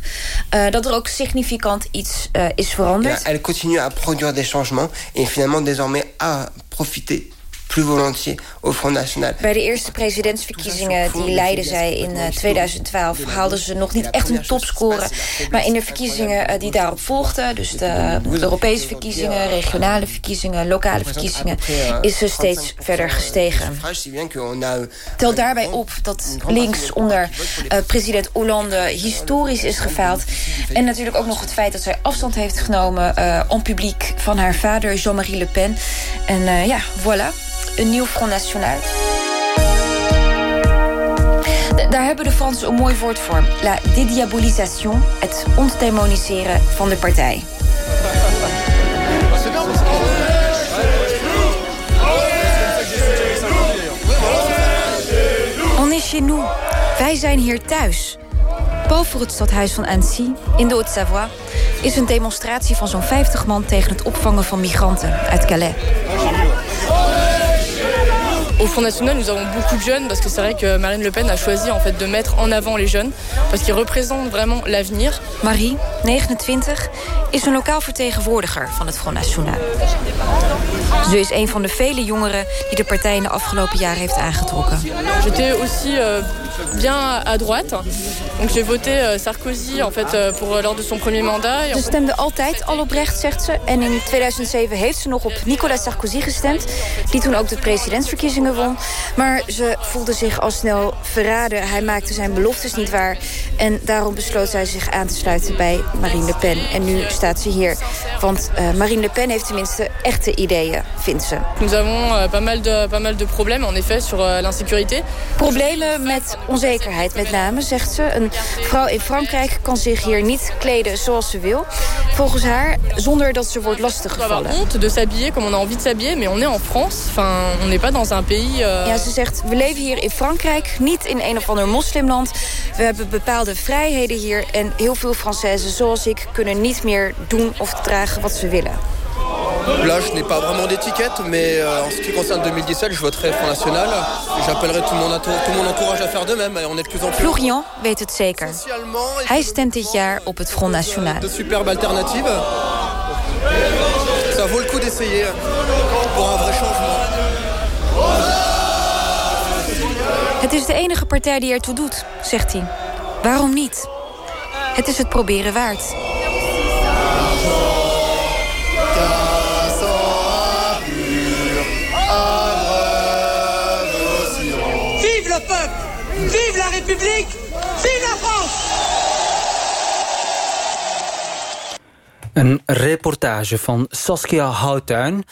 dat er ook significant iets is veranderd. Ja, elle continue à produire des changements et finalement désormais à profiter volontiers au Front National. Bij de eerste presidentsverkiezingen die leidden zij in uh, 2012... haalden ze nog niet echt een topscore. Maar in de verkiezingen uh, die daarop volgden... dus de Europese verkiezingen, regionale verkiezingen... lokale verkiezingen... is ze steeds verder gestegen. Tel daarbij op dat links onder uh, president Hollande... historisch is gefaald. En natuurlijk ook nog het feit dat zij afstand heeft genomen... en publiek van haar vader Jean-Marie Le Pen. En ja, voilà een nieuw Front National. Daar hebben de Fransen een mooi woord voor. La dédiabolisation, het ontdemoniseren van de partij. On est chez nous. Wij zijn hier thuis. Boven het stadhuis van Annecy, in de Haute-Savoie... is een demonstratie van zo'n 50 man... tegen het opvangen van migranten uit Calais. Au Front National, nous avons beaucoup de jeunes parce que c'est vrai que Marine Le Pen a choisi en fait de mettre en avant les jeunes parce qu'ils représentent vraiment l'avenir. Marie, 29, is een lokaal vertegenwoordiger van het Front National. Ze is een van de vele jongeren die de partij in de afgelopen jaren heeft aangetrokken. J'étais aussi euh, bien à droite. Donc j'ai voté euh, Sarkozy en fait euh, pour lors de son premier mandat. Ze stemde altijd al op recht, zegt ze. En in 2007 heeft ze nog op Nicolas Sarkozy gestemd. Die toen ook de presidentsverkiezingen won. Maar ze voelde zich al snel verraden. Hij maakte zijn beloftes niet waar. En daarom besloot zij zich aan te sluiten bij Marine Le Pen. En nu staat ze hier. Want uh, Marine Le Pen heeft tenminste echte ideeën, vindt ze. Nous avons uh, pas mal de, pas mal de problèmes en effet sur uh, l'insécurité. Problemen met onzekerheid met name, zegt ze. Een vrouw in Frankrijk kan zich hier niet kleden zoals ze wil. Volgens haar zonder dat ze wordt lastiggevallen. honte de s'habiller comme on a envie de s'habiller, mais on est en France. Enfin, on n'est pas dans un pays... Uh... Ja, ze zegt, we leven hier in Frankrijk, niet in een of ander moslimland. We hebben bepaalde vrijheden hier en heel veel Françaises zoals ik kunnen niet meer doen of dragen wat ze willen. Là, je n'ai pas vraiment d'étiquette, mais euh, en ce qui concerne 2017, je voterai Front National. J'appellerai tout, mon tout mon entourage à faire de même. On est de plus en plus... Florian weet het zeker. Hij stemt dit jaar op het Front National. De superbe alternative. Ça vaut le coup d'essayer pour un vrai changement. Het is de enige partij die ertoe doet, zegt hij. Waarom niet? Het is het proberen waard. Vive la République Een reportage van Saskia Houttuin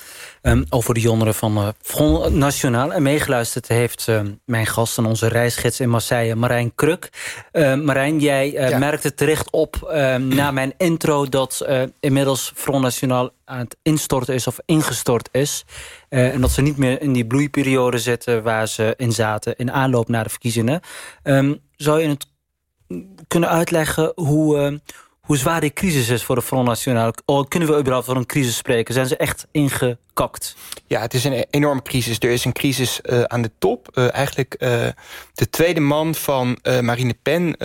um, over de jongeren van uh, Front National. En meegeluisterd heeft uh, mijn gast en onze reisgids in Marseille, Marijn Kruk. Uh, Marijn, jij ja. merkte terecht op na mijn intro... dat inmiddels Front National aan het instorten is of ingestort is. en dat ze niet meer in die bloeiperiode zitten waar ze in zaten... in aanloop naar de verkiezingen. Um, zou je het kunnen uitleggen hoe hoe zwaar die crisis is voor de Front National. Kunnen we überhaupt van een crisis spreken? Zijn ze echt ingekakt? Ja, het is een enorme crisis. Er is een crisis uh, aan de top. Uh, eigenlijk uh, de tweede man van Marine Pen...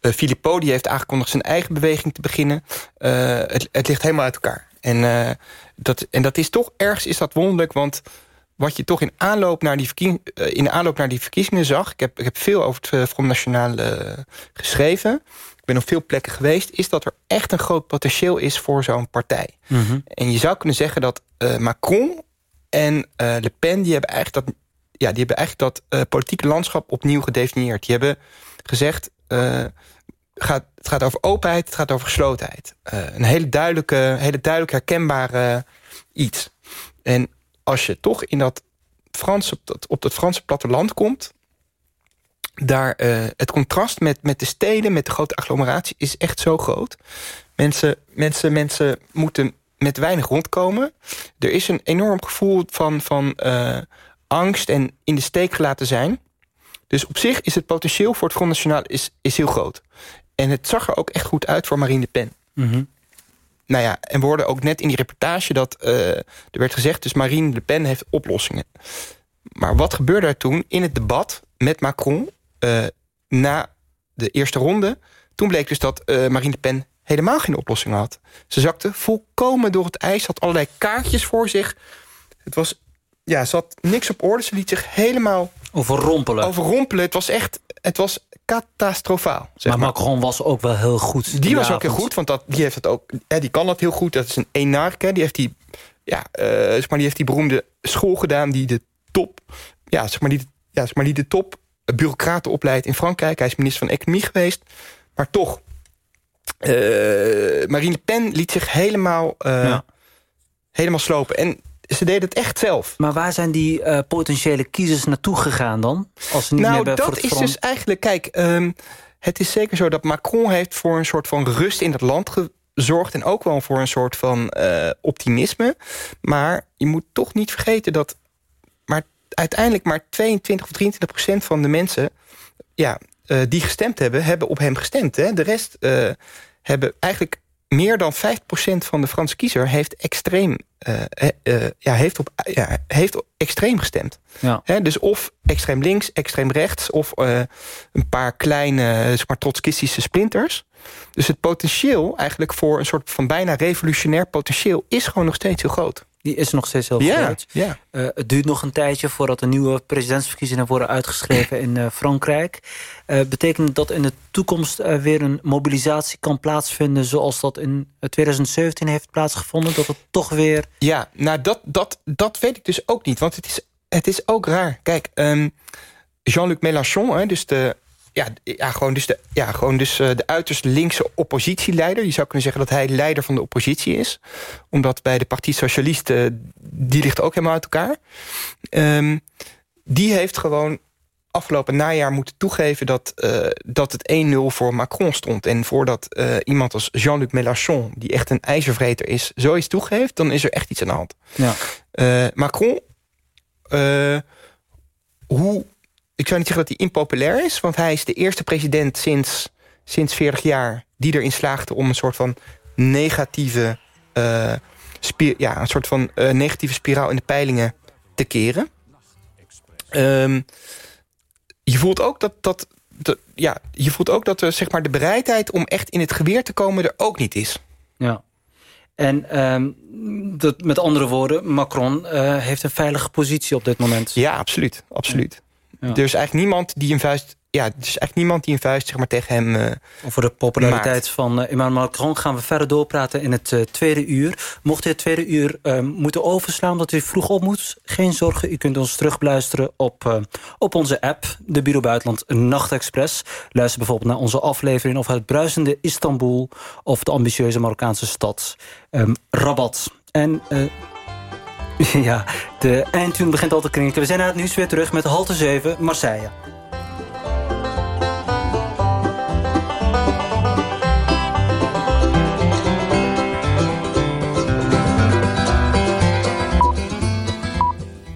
Philippot, die heeft aangekondigd zijn eigen beweging te beginnen. Het, het, ligt helemaal uit elkaar. En, dat, en dat is toch ergens is dat wonderlijk, want wat je toch in aanloop naar die, verkie in aanloop naar die verkiezingen zag... ik heb, ik heb veel over het Front National uh, geschreven... ik ben op veel plekken geweest... is dat er echt een groot potentieel is voor zo'n partij. Mm -hmm. En je zou kunnen zeggen dat uh, Macron en uh, Le Pen... die hebben eigenlijk dat, ja, die hebben eigenlijk dat politieke landschap opnieuw gedefinieerd. Die hebben gezegd... Gaat, het gaat over openheid, het gaat over geslotenheid. een hele duidelijke, hele duidelijk herkenbare iets. En als je toch in dat Franse, op, dat, Franse platteland komt... daar uh, het contrast met, met de steden, met de grote agglomeratie... is echt zo groot. Mensen, mensen, mensen moeten met weinig rondkomen. Er is een enorm gevoel van, van uh, angst en in de steek gelaten zijn. Dus op zich is het potentieel voor het Front National is, is heel groot. En het zag er ook echt goed uit voor Marine Le Pen. -hmm nou ja, en we hoorden ook net in die reportage dat uh, er werd gezegd... dus Marine Le Pen heeft oplossingen. Maar wat gebeurde er toen in het debat met Macron... Uh, na de eerste ronde? Toen bleek dus dat uh, Marine Le Pen helemaal geen oplossing had. Ze zakte volkomen door het ijs, had allerlei kaartjes voor zich. Het was, ja, ze had niks op orde. Ze liet zich helemaal... Overrompelen. Overrompelen. Het was echt, het was catastrofaal. Zeg maar, maar, Macron was ook wel heel goed. Die, was avond. ook heel goed, want dat, die, heeft het ook, hè, die kan dat heel goed. Dat is een enarke. Die heeft die, ja, uh, zeg maar, die heeft die beroemde school gedaan... die de top, ja, zeg maar, die, ja, zeg maar, die de top bureaucraten opleidt in Frankrijk. Hij is minister van Economie geweest. Maar toch, uh, Marine Le Pen liet zich helemaal, uh, ja. helemaal slopen. En ze deden het echt zelf. Maar waar zijn die uh, potentiële kiezers naartoe gegaan dan? Als ze niet nou, meer dat voor het is front... dus eigenlijk... Kijk, um, het is zeker zo dat Macron heeft voor een soort van rust in het land gezorgd... en ook wel voor een soort van uh, optimisme. Maar je moet toch niet vergeten dat... maar uiteindelijk maar 22 of 23 procent van de mensen... Ja, uh, die gestemd hebben, hebben op hem gestemd. Hè? De rest hebben eigenlijk meer dan 5% van de Franse kiezer heeft extreem, ja, heeft op, ja, heeft extreem gestemd. Ja. dus of extreem links, extreem rechts... of een paar kleine, zeg maar, trotskistische splinters. Dus het potentieel eigenlijk voor een soort van bijna revolutionair potentieel... is gewoon nog steeds heel groot. Die is nog steeds heel Ja, groot. ja. Eh, het duurt nog een tijdje voordat de nieuwe presidentsverkiezingen worden uitgeschreven in eh, Frankrijk. Eh, betekent dat in de toekomst weer een mobilisatie kan plaatsvinden zoals dat in eh, 2017 heeft plaatsgevonden? Dat het toch weer... Ja, nou dat, dat, dat weet ik dus ook niet. Want het is, het is ook raar. Kijk, ehm, Jean-Luc Mélenchon, hè, dus de... Ja, ja, gewoon dus, de, ja, gewoon dus eh, de uiterst linkse oppositieleider. Je zou kunnen zeggen dat hij leider van de oppositie is. Omdat bij de Partie Socialiste... eh, die ligt ook helemaal uit elkaar. Ehm, die heeft gewoon afgelopen najaar moeten toegeven... dat, eh, dat het 1-0 voor Macron stond. En voordat iemand als Jean-Luc Mélenchon... die echt een ijzervreter is, zoiets toegeeft... dan is er echt iets aan de hand. Ja. Macron, hoe, ik zou niet zeggen dat hij impopulair is... want hij is de eerste president sinds, sinds 40 jaar... die erin slaagde om een soort van negatieve, eh, ja, een soort van, eh, negatieve spiraal in de peilingen te keren. Ehm, je voelt ook dat, dat, dat, ja, je voelt ook dat er, zeg maar, de bereidheid om echt in het geweer te komen er ook niet is. Ja. En ehm, dat, met andere woorden, Macron eh, heeft een veilige positie op dit moment. Ja, absoluut. absoluut. Er is eigenlijk niemand die een vuist, ja, er is eigenlijk niemand die een vuist zeg maar, tegen hem. eh, Over de populariteit maakt. van eh, Emmanuel Macron gaan we verder doorpraten in het eh, tweede uur. Mocht u het tweede uur moeten overslaan omdat u vroeg op moet... geen zorgen, u kunt ons terugbeluisteren op, eh, op onze app... de Bureau Buitenland Nachtexpress. Luister bijvoorbeeld naar onze aflevering... over het bruisende Istanbul of de ambitieuze Marokkaanse stad ehm, Rabat. En... <laughs> ja, de eindtune begint al te klinken. We zijn na het nieuws weer terug met halte 7, Marseille.